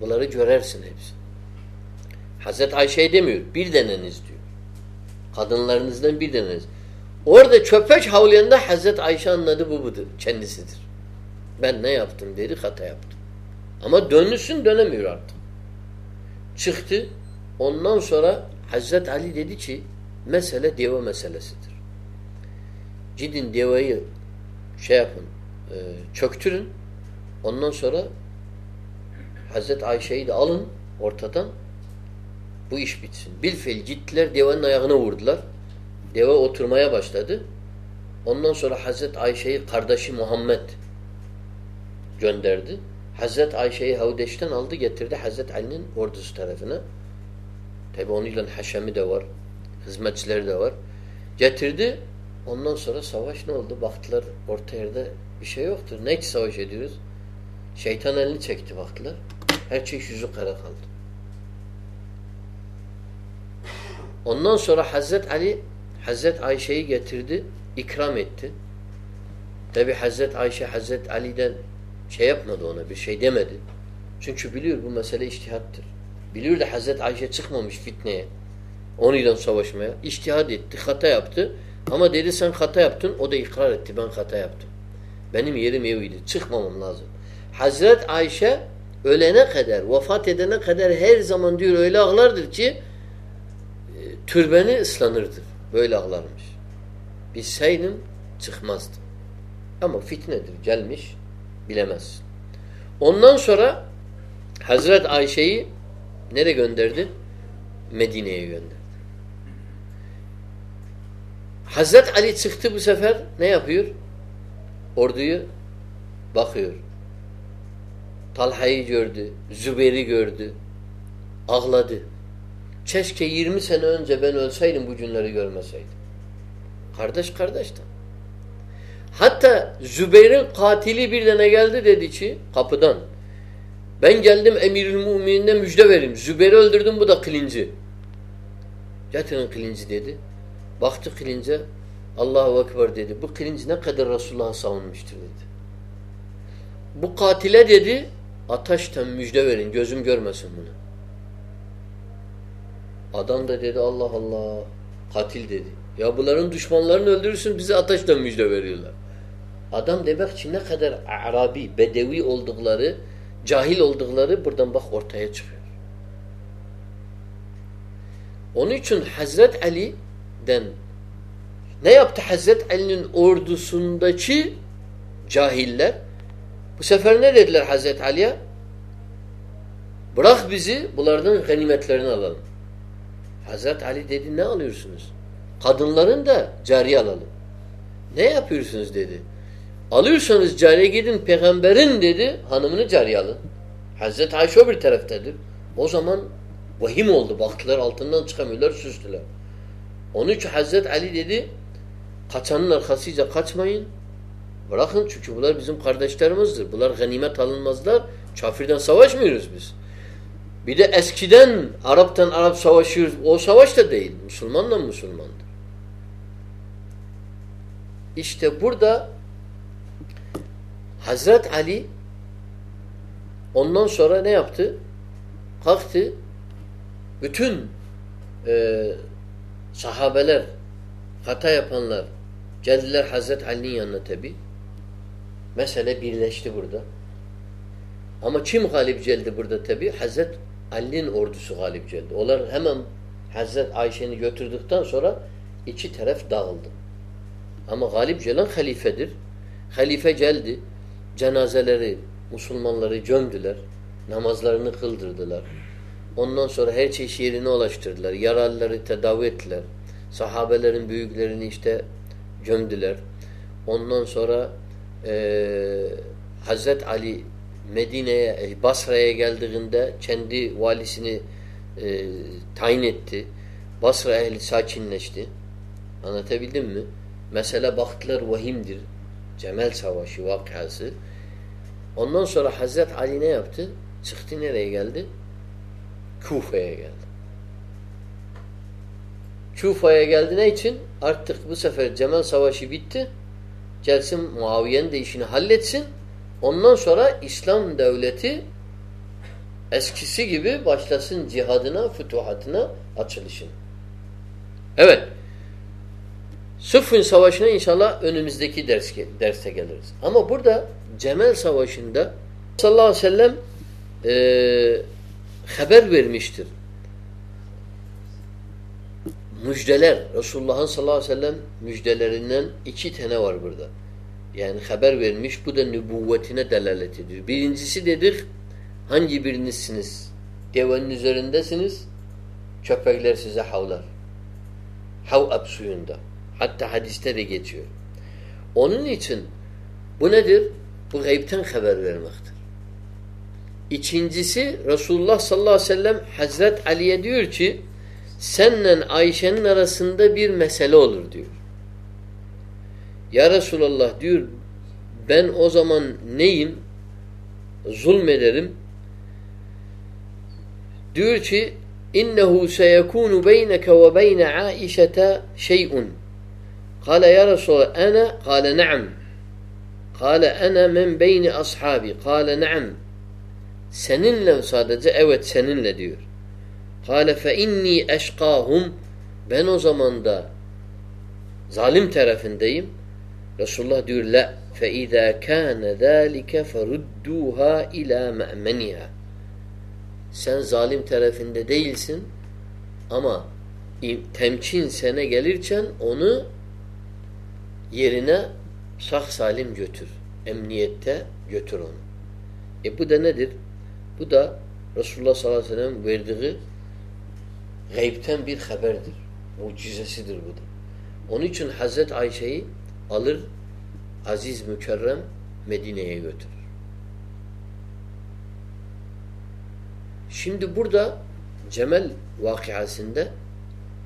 Bunları görersin hepsi. Hazret Ayşe demiyor. Bir deneniz diyor. Kadınlarınızdan bir deneniz. Orada çöpeç havlayanında Hazret Ayşe anladı bu budur. Kendisidir. Ben ne yaptım dedi hata yaptım. Ama dönüsün dönemiyor artık. Çıktı. Ondan sonra Hazret Ali dedi ki mesele deva meselesidir. Cidin devayı şey yapın e, çöktürün. Ondan sonra Hazret Ayşe'yi de alın ortadan bu iş bitsin. Bilfil gittiler devenin ayağına vurdular. Deve oturmaya başladı. Ondan sonra Hazret Ayşe'yi kardeşi Muhammed gönderdi. Hazret Ayşe'yi Havdeş'ten aldı getirdi Hazret Ali'nin ordusu tarafına. Tabi onunla haşemi de var. Hizmetçileri de var. Getirdi. Ondan sonra savaş ne oldu? Baktılar orta yerde bir şey yoktur. Ne için savaş ediyoruz? Şeytan elini çekti baktılar. Her şey yüzü kara kaldı. Ondan sonra Hazret Ali Hazret Ayşe'yi getirdi, ikram etti. Tabi Hazret Ayşe Hazret Ali'den şey yapmadı ona, bir şey demedi. Çünkü biliyor bu mesele iştihattır. Biliyor da Hazret Ayşe çıkmamış fitneye. Onunla savaşmaya. İştihad etti, hata yaptı. Ama dedi sen hata yaptın, o da ikrar etti. Ben hata yaptım. Benim yerim eviydi. Çıkmamam lazım. Hazret Ayşe ölene kadar, vefat edene kadar her zaman diyor öyle ağlardır ki türbeni ıslanırdı. Böyle ağlarmış. Bilseydim çıkmazdı. Ama fitnedir. Gelmiş bilemezsin. Ondan sonra Hazret Ayşe'yi nereye gönderdi? Medine'ye gönderdi. Hazret Ali çıktı bu sefer ne yapıyor? Orduyu bakıyor. Talha'yı gördü, Zübeyir'i gördü. Ağladı. Keşke 20 sene önce ben ölseydim bu günleri görmeseydim. Kardeş kardeşten. Hatta Zübeyir'in katili bir tane geldi dedi ki kapıdan. Ben geldim emirül müminine müjde vereyim. Zübeyir'i öldürdüm bu da kılıncı. Getirin kılıncı dedi. Baktı kılınca Allahu Ekber dedi. Bu kılıncı ne kadar Resulullah'a savunmuştur dedi. Bu katile dedi ateşten müjde verin gözüm görmesin bunu. Adam da dedi Allah Allah katil dedi. Ya bunların düşmanlarını öldürürsün bize ateşten müjde veriyorlar. Adam demek ki ne kadar Arabi, Bedevi oldukları, cahil oldukları buradan bak ortaya çıkıyor. Onun için Hazret Ali'den ne yaptı Hazret Ali'nin ordusundaki cahiller? Bu sefer ne dediler Hazret Ali'ye? Bırak bizi bunlardan ganimetlerini alalım. Hazret Ali dedi ne alıyorsunuz? Kadınların da cariye alalım. Ne yapıyorsunuz dedi. Alıyorsanız cariye gidin peygamberin dedi hanımını cariye alın. Hazreti Ayşe bir taraftadır. O zaman vahim oldu. Baktılar altından çıkamıyorlar süstüler. Onun için Hazreti Ali dedi kaçanın arkasıyla kaçmayın. Bırakın çünkü bunlar bizim kardeşlerimizdir. Bunlar ganimet alınmazlar. Kafirden savaşmıyoruz biz. Bir de eskiden Arap'tan Arap savaşıyor. O savaş da değil. Müslümanla Müslümandır. İşte burada Hazret Ali ondan sonra ne yaptı? Kalktı. Bütün e, sahabeler hata yapanlar geldiler Hazret Ali'nin yanına tabi. Mesele birleşti burada. Ama kim galip geldi burada tabi? Hazret Ali'nin ordusu galip geldi. Onlar hemen Hazret Ayşe'ni götürdükten sonra iki taraf dağıldı. Ama galip gelen halifedir. Halife geldi. Cenazeleri, Müslümanları gömdüler. Namazlarını kıldırdılar. Ondan sonra her çeşit yerine ulaştırdılar. Yaralıları tedavi ettiler. Sahabelerin büyüklerini işte gömdüler. Ondan sonra e, Hazret Ali Medine'ye, e, Basra'ya geldiğinde kendi valisini e, tayin etti. Basra ehli sakinleşti. Anlatabildim mi? Mesela baktılar vahimdir. Cemel Savaşı vakası. Ondan sonra Hazret Ali ne yaptı? Çıktı nereye geldi? Kufa'ya geldi. Kufa'ya geldi ne için? Artık bu sefer Cemel Savaşı bitti. Gelsin Muaviye'nin de işini halletsin. Ondan sonra İslam devleti eskisi gibi başlasın cihadına, fütuhatına, açılışın. Evet. Sıffın Savaşı'na inşallah önümüzdeki ders, derste geliriz. Ama burada Cemel Savaşı'nda sallallahu aleyhi ve sellem e, haber vermiştir. Müjdeler, Resulullah'ın sallallahu aleyhi ve sellem müjdelerinden iki tane var burada. Yani haber vermiş, bu da nübüvvetine delalet ediyor. Birincisi dedik, hangi birinizsiniz? Devenin üzerindesiniz, köpekler size havlar. Havab suyunda. Hatta hadiste de geçiyor. Onun için bu nedir? Bu gaybten haber vermektir. İkincisi Resulullah sallallahu aleyhi ve sellem Hazret Ali'ye diyor ki senle Ayşe'nin arasında bir mesele olur diyor. Ya Resulallah diyor ben o zaman neyim? Zulmederim. Diyor ki innehu seyekunu beyneke ve beyne Aişete şey'un. Kale ya Resulallah ana kale na'am. Kale ana men beyni ashabi. Kale na'am. Seninle sadece evet seninle diyor. Kale fe inni eşkahum. Ben o zaman da zalim tarafındayım. Resulullah diyor la fe izâ kâne zâlike feruddûhâ ilâ me'menihâ. Sen zalim tarafında değilsin ama temkin sene gelirken onu yerine sağ salim götür. Emniyette götür onu. E bu da nedir? Bu da Resulullah sallallahu aleyhi ve sellem verdiği gaybten bir haberdir. Mucizesidir bu da. Onun için Hazret Ayşe'yi alır aziz mükerrem Medine'ye götürür. Şimdi burada Cemel vakıasında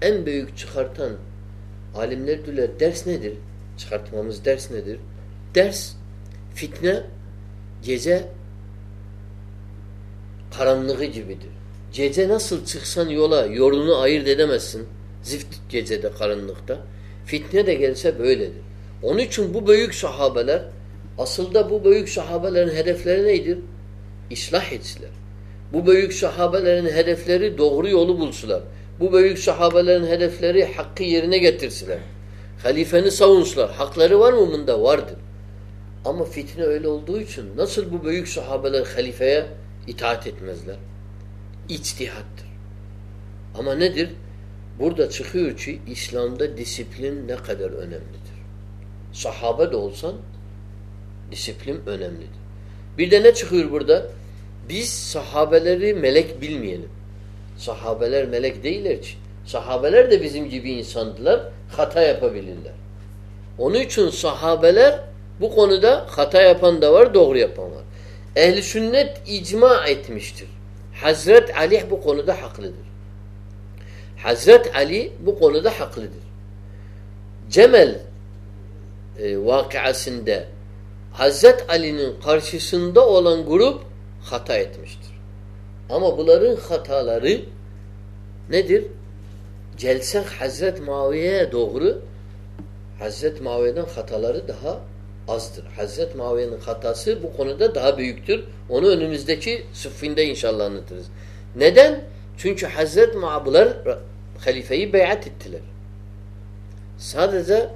en büyük çıkartan alimler diyorlar ders nedir? Çıkartmamız ders nedir? Ders fitne gece karanlığı gibidir. Gece nasıl çıksan yola yolunu ayırt edemezsin. Zift gecede karanlıkta. Fitne de gelse böyledir. Onun için bu büyük sahabeler aslında bu büyük sahabelerin hedefleri neydir? İslah etsinler. Bu büyük sahabelerin hedefleri doğru yolu bulsular. Bu büyük sahabelerin hedefleri hakkı yerine getirsiler. Halifeni savunsular. Hakları var mı bunda? Vardır. Ama fitne öyle olduğu için nasıl bu büyük sahabeler halifeye itaat etmezler? İçtihattır. Ama nedir? Burada çıkıyor ki İslam'da disiplin ne kadar önemlidir. Sahabe de olsan disiplin önemlidir. Bir de ne çıkıyor burada? Biz sahabeleri melek bilmeyelim. Sahabeler melek değiller ki. Sahabeler de bizim gibi insandılar. Hata yapabilirler. Onun için sahabeler bu konuda hata yapan da var, doğru yapan var. Ehli sünnet icma etmiştir. Hazret Ali bu konuda haklıdır. Hazret Ali bu konuda haklıdır. Cemel e, vakasında Hazret Ali'nin karşısında olan grup hata etmiştir. Ama bunların hataları nedir? Celsek Hazret Muaviye'ye doğru Hazret Muaviye'den hataları daha azdır. Hazret Muaviye'nin hatası bu konuda daha büyüktür. Onu önümüzdeki sıffinde inşallah anlatırız. Neden? Çünkü Hazret Muaviye'ler halifeyi beyat ettiler. Sadece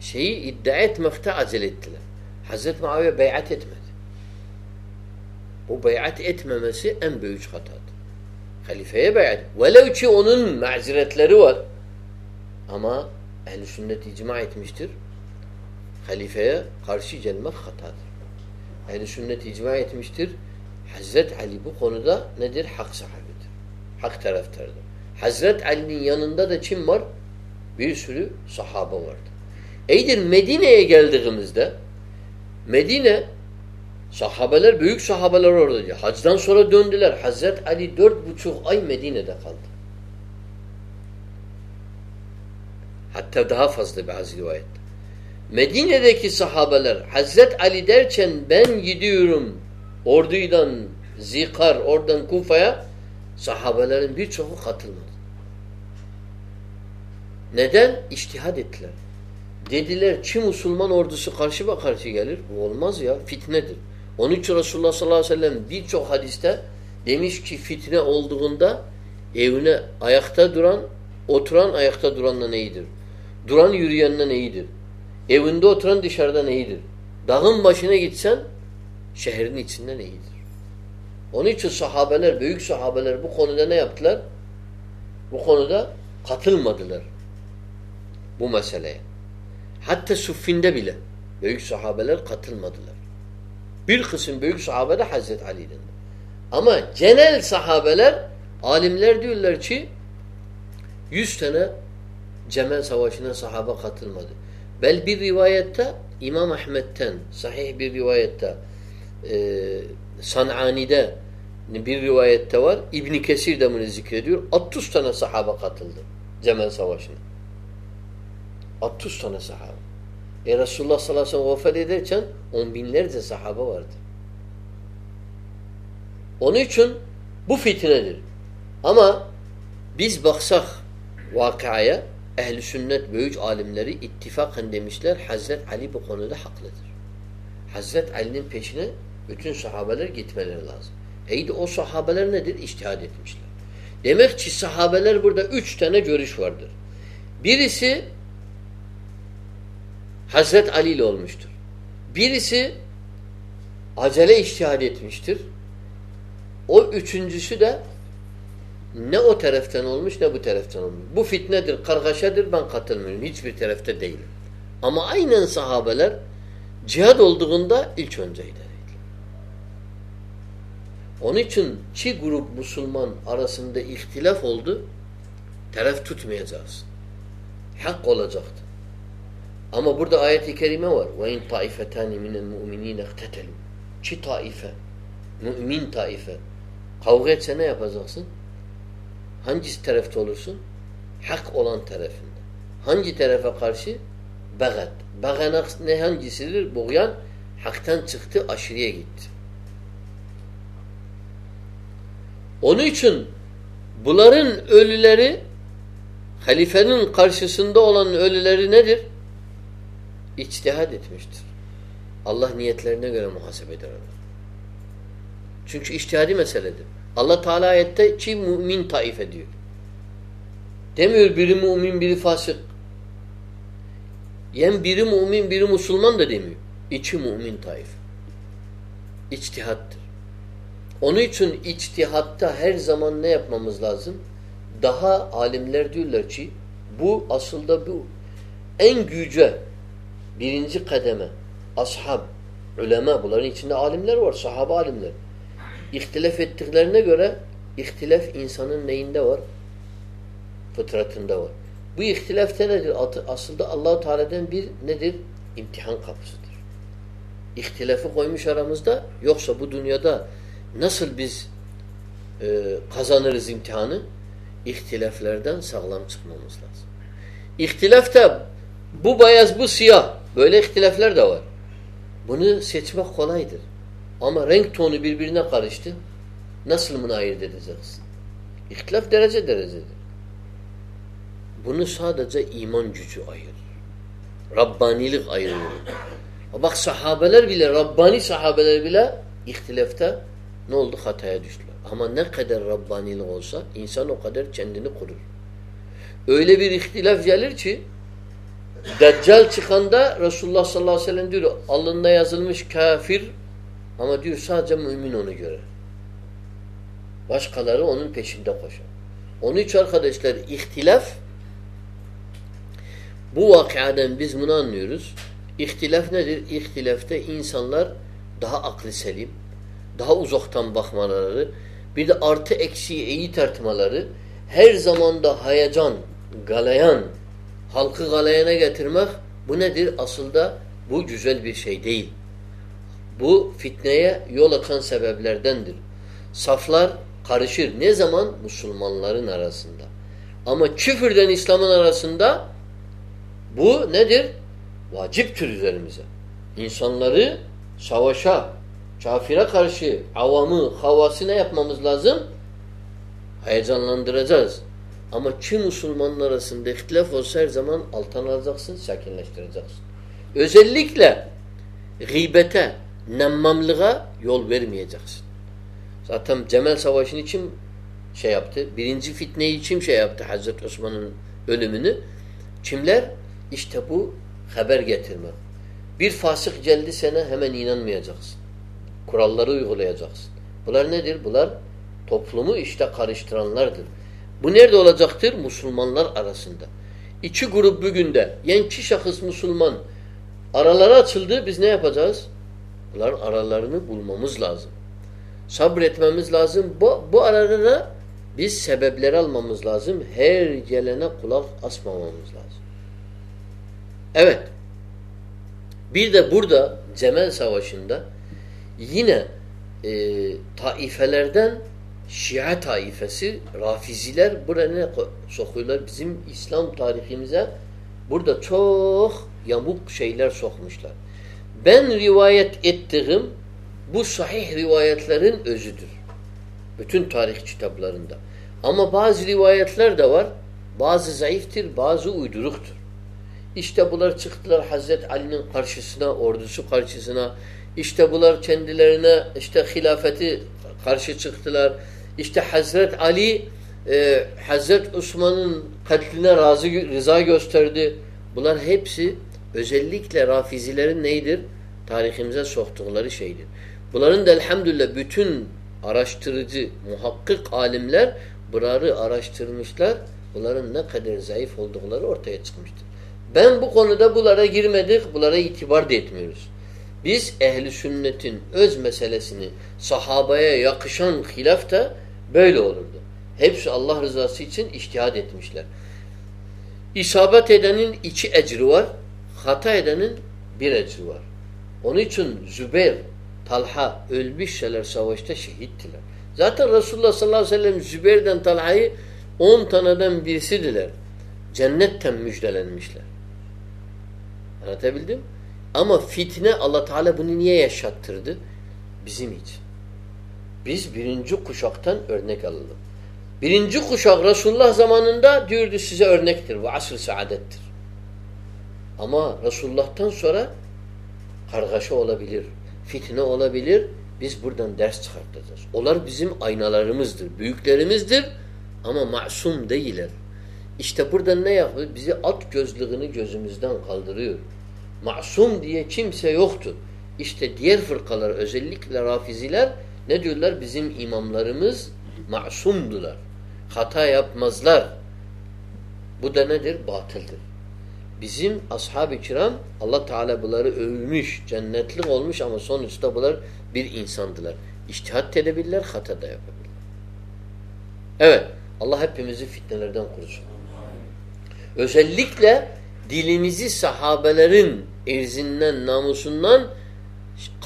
şeyi iddia etmekte acele ettiler. Hazreti Muaviye beyat etmedi. Bu beyat etmemesi en büyük hatadır. Halifeye beyat. Velev ki onun maziretleri var. Ama ehl sünnet icma etmiştir. Halifeye karşı gelmek hatadır. ehl sünnet icma etmiştir. Hazret Ali bu konuda nedir? Hak sahibidir. Hak taraftarıdır. Hazret Ali'nin yanında da kim var? Bir sürü sahaba vardı. Eydir Medine'ye geldiğimizde Medine sahabeler, büyük sahabeler oradaydı. Hacdan sonra döndüler. Hazret Ali dört buçuk ay Medine'de kaldı. Hatta daha fazla bazı rivayet. Medine'deki sahabeler Hazret Ali derken ben gidiyorum orduydan Zikar, oradan Kufa'ya sahabelerin birçoğu katılmadı. Neden? İçtihad ettiler. Dediler ki Müslüman ordusu karşı karşı gelir. Bu olmaz ya. Fitnedir. Onun için Resulullah sallallahu aleyhi ve sellem birçok hadiste demiş ki fitne olduğunda evine ayakta duran, oturan ayakta duranla iyidir. Duran yürüyenle iyidir. Evinde oturan dışarıdan iyidir. Dağın başına gitsen şehrin içinden iyidir. Onun için sahabeler, büyük sahabeler bu konuda ne yaptılar? Bu konuda katılmadılar bu meseleye. Hatta Suffinde bile büyük sahabeler katılmadılar. Bir kısım büyük sahabe de Hazreti Ali'den. Ama genel sahabeler alimler diyorlar ki yüz tane Cemel Savaşı'na sahaba katılmadı. Bel bir rivayette İmam Ahmet'ten sahih bir rivayette e, San'ani'de bir rivayette var. İbn Kesir de bunu zikrediyor. 30 tane sahaba katıldı Cemel Savaşı'na. 60 tane sahaba. E Resulullah sallallahu aleyhi ve sellem vefat ederken on binlerce sahaba vardı. Onun için bu fitnedir. Ama biz baksak vakaya ehli sünnet büyük alimleri ittifakan demişler Hazret Ali bu konuda haklıdır. Hazret Ali'nin peşine bütün sahabeler gitmeleri lazım. Eydi o sahabeler nedir? İçtihad etmişler. Demek ki sahabeler burada üç tane görüş vardır. Birisi Hazret Ali ile olmuştur. Birisi acele iştihad etmiştir. O üçüncüsü de ne o taraftan olmuş ne bu taraftan olmuş. Bu fitnedir, kargaşadır ben katılmıyorum. Hiçbir tarafta değilim. Ama aynen sahabeler cihad olduğunda ilk önceydi. Onun için çi grup Müslüman arasında ihtilaf oldu. Taraf tutmayacağız. Hak olacaktı. Ama burada ayet-i kerime var. وَاِنْ طَائِفَتَانِ مِنَ الْمُؤْمِنِينَ اَقْتَتَلُوا Çi taife? Mümin taife. Kavga etse ne yapacaksın? Hangi tarafta olursun? Hak olan tarafında. Hangi tarafa karşı? Begat. Beganak ne hangisidir? Boğyan haktan çıktı, aşırıya gitti. Onun için bunların ölüleri halifenin karşısında olan ölüleri nedir? İçtihad etmiştir. Allah niyetlerine göre muhasebe eder onu. Çünkü içtihadi meseledir. Allah Teala ayette ki mümin taife diyor. Demiyor biri mümin biri fasık. Yen biri mümin biri Müslüman da demiyor. İçi mümin taife. İçtihattır. Onun için içtihatta her zaman ne yapmamız lazım? Daha alimler diyorlar ki bu aslında bu en güce birinci kademe ashab, ulema bunların içinde alimler var, sahaba alimler. İhtilaf ettiklerine göre ihtilaf insanın neyinde var? Fıtratında var. Bu ihtilaf nedir? Aslında Allahu Teala'dan bir nedir? İmtihan kapısıdır. İhtilafı koymuş aramızda yoksa bu dünyada nasıl biz e, kazanırız imtihanı? İhtilaflerden sağlam çıkmamız lazım. İhtilaf da bu beyaz bu siyah. Böyle ihtilafler de var. Bunu seçmek kolaydır. Ama renk tonu birbirine karıştı. nasıl bunu ayırt edeceksin? İhtilaf derece derecedir. Bunu sadece iman gücü ayırır. Rabbanilik ayırır. Bak sahabeler bile, Rabbani sahabeler bile ihtilafta ne oldu? Hataya düştüler. Ama ne kadar Rabbanilik olsa insan o kadar kendini kurur. Öyle bir ihtilaf gelir ki Deccal çıkanda Resulullah sallallahu aleyhi ve sellem diyor alnında yazılmış kafir ama diyor sadece mümin onu görer. Başkaları onun peşinde koşar. Onun için arkadaşlar ihtilaf bu vakadan biz bunu anlıyoruz. İhtilaf nedir? İhtilafta insanlar daha aklı selim, daha uzaktan bakmaları, bir de artı eksiği iyi tartmaları, her zamanda hayacan, galayan, halkı galayana getirmek bu nedir? Aslında bu güzel bir şey değil. Bu fitneye yol açan sebeplerdendir. Saflar karışır. Ne zaman? Müslümanların arasında. Ama küfürden İslam'ın arasında bu nedir? Vaciptir üzerimize. İnsanları savaşa, kafire karşı avamı, havası ne yapmamız lazım? Heyecanlandıracağız. Ama kim Müslümanın arasında ihtilaf olsa her zaman alttan alacaksın, sakinleştireceksin. Özellikle gıybete, nemmamlığa yol vermeyeceksin. Zaten Cemel Savaşı'nı kim şey yaptı? Birinci fitneyi kim şey yaptı? Hazreti Osman'ın ölümünü. Kimler? İşte bu haber getirme. Bir fasık geldi sana hemen inanmayacaksın. Kuralları uygulayacaksın. Bunlar nedir? Bunlar toplumu işte karıştıranlardır. Bu nerede olacaktır? Müslümanlar arasında. İki grup bugün de yenki şahıs Müslüman araları açıldı. Biz ne yapacağız? Bunların aralarını bulmamız lazım. Sabretmemiz lazım. Bu, bu arada biz sebepleri almamız lazım. Her gelene kulak asmamamız lazım. Evet. Bir de burada Cemel Savaşı'nda yine e, taifelerden Şia taifesi, Rafiziler buraya sokuyorlar? Bizim İslam tarihimize burada çok yamuk şeyler sokmuşlar. Ben rivayet ettiğim bu sahih rivayetlerin özüdür. Bütün tarih kitaplarında. Ama bazı rivayetler de var. Bazı zayıftır, bazı uyduruktur. İşte bunlar çıktılar Hazreti Ali'nin karşısına, ordusu karşısına. İşte bunlar kendilerine işte hilafeti karşı çıktılar. İşte Hazret Ali e, Hazret Osman'ın katline razı rıza gösterdi. Bunlar hepsi özellikle Rafizilerin neydir? Tarihimize soktukları şeydir. Bunların da elhamdülillah bütün araştırıcı, muhakkik alimler bunları araştırmışlar. Bunların ne kadar zayıf oldukları ortaya çıkmıştır. Ben bu konuda bunlara girmedik, bunlara itibar da etmiyoruz. Biz ehli sünnetin öz meselesini sahabaya yakışan hilaf da böyle olurdu. Hepsi Allah rızası için iştihad etmişler. İsabet edenin iki ecri var, hata edenin bir ecri var. Onun için Zübeyir, Talha ölmüşseler savaşta şehittiler. Zaten Resulullah sallallahu aleyhi ve sellem Zübeyir'den Talha'yı on taneden birisidiler. Cennetten müjdelenmişler. Anlatabildim? Ama fitne Allah Teala bunu niye yaşattırdı? Bizim için. Biz birinci kuşaktan örnek alalım. Birinci kuşak Resulullah zamanında diyordu size örnektir. Bu asr saadettir. Ama Resulullah'tan sonra kargaşa olabilir. Fitne olabilir. Biz buradan ders çıkartacağız. Onlar bizim aynalarımızdır. Büyüklerimizdir. Ama masum değiller. İşte burada ne yapıyor? Bizi at gözlüğünü gözümüzden kaldırıyor. Masum diye kimse yoktur. İşte diğer fırkalar özellikle rafiziler ne diyorlar? Bizim imamlarımız masumdular. Hata yapmazlar. Bu da nedir? Batıldır. Bizim ashab-ı kiram Allah Teala bunları övmüş, cennetlik olmuş ama sonuçta bunlar bir insandılar. İçtihat edebilirler, hata da yapabilirler. Evet. Allah hepimizi fitnelerden korusun. Özellikle dilimizi sahabelerin irzinden, namusundan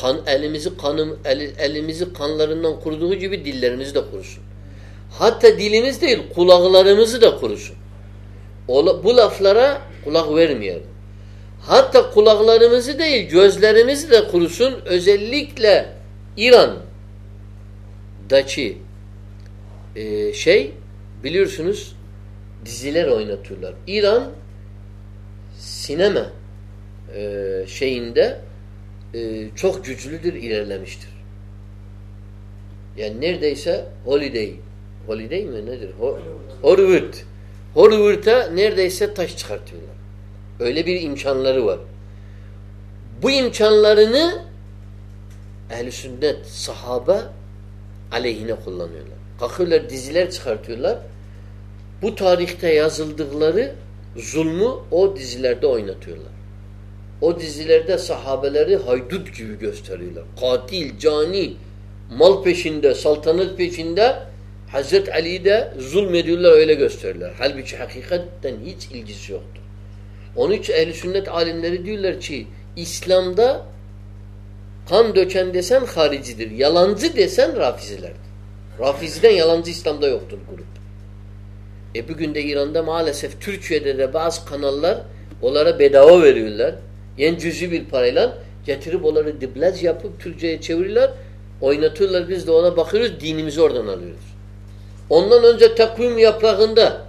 kan, elimizi kanım, el, elimizi kanlarından kuruduğu gibi dillerimizi de kurusun. Hatta dilimiz değil, kulaklarımızı da kurusun. O, bu laflara kulak vermeyelim. Hatta kulaklarımızı değil, gözlerimizi de kurusun. Özellikle İran'daki e, şey biliyorsunuz diziler oynatıyorlar. İran sinema e, şeyinde e, çok güçlüdür, ilerlemiştir. Yani neredeyse Holiday Holiday mi nedir? Ho Hollywood. Hollywood'a neredeyse taş çıkartıyorlar. Öyle bir imkanları var. Bu imkanlarını ehl sünnet, sahabe aleyhine kullanıyorlar. Kalkıyorlar diziler çıkartıyorlar. Bu tarihte yazıldıkları zulmü o dizilerde oynatıyorlar. O dizilerde sahabeleri haydut gibi gösteriyorlar. Katil, cani, mal peşinde, saltanat peşinde Hazreti Ali'yi de zulmediyorlar öyle gösterirler. Halbuki hakikaten hiç ilgisi yoktur. Onun için ehl sünnet alimleri diyorlar ki İslam'da kan döken desen haricidir. Yalancı desen rafizilerdir. Rafiziden yalancı İslam'da yoktur grup. E bugün de İran'da maalesef Türkiye'de de bazı kanallar onlara bedava veriyorlar. Yen cüzü bir parayla getirip onları diblaj yapıp Türkçe'ye çeviriyorlar. Oynatıyorlar biz de ona bakıyoruz dinimizi oradan alıyoruz. Ondan önce takvim yaprağında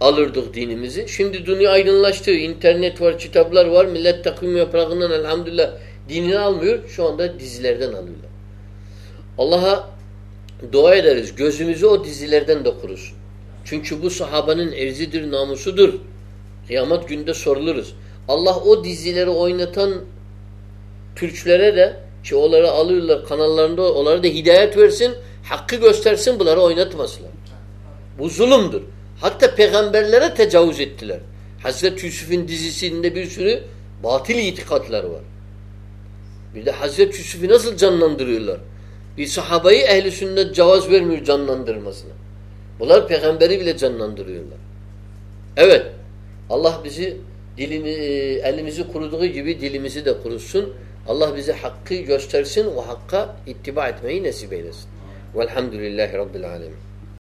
alırdık dinimizi. Şimdi dünya aydınlaştı. İnternet var, kitaplar var. Millet takvim yaprağından elhamdülillah dinini almıyor. Şu anda dizilerden alıyorlar. Allah'a dua ederiz. Gözümüzü o dizilerden de kurusun. Çünkü bu sahabanın erzidir, namusudur. Kıyamet günde soruluruz. Allah o dizileri oynatan Türklere de ki onları alıyorlar kanallarında onlara da hidayet versin, hakkı göstersin bunları oynatmasınlar. Bu zulümdür. Hatta peygamberlere tecavüz ettiler. Hazreti Yusuf'un dizisinde bir sürü batıl itikatlar var. Bir de Hazreti Yusuf'u nasıl canlandırıyorlar? Bir sahabayı ehli sünnet cevaz vermiyor canlandırmasına. Bunlar peygamberi bile canlandırıyorlar. Evet. Allah bizi dilini, elimizi kuruduğu gibi dilimizi de kurusun. Allah bize hakkı göstersin. O hakka ittiba etmeyi nasip eylesin. Velhamdülillahi Rabbil Alemin.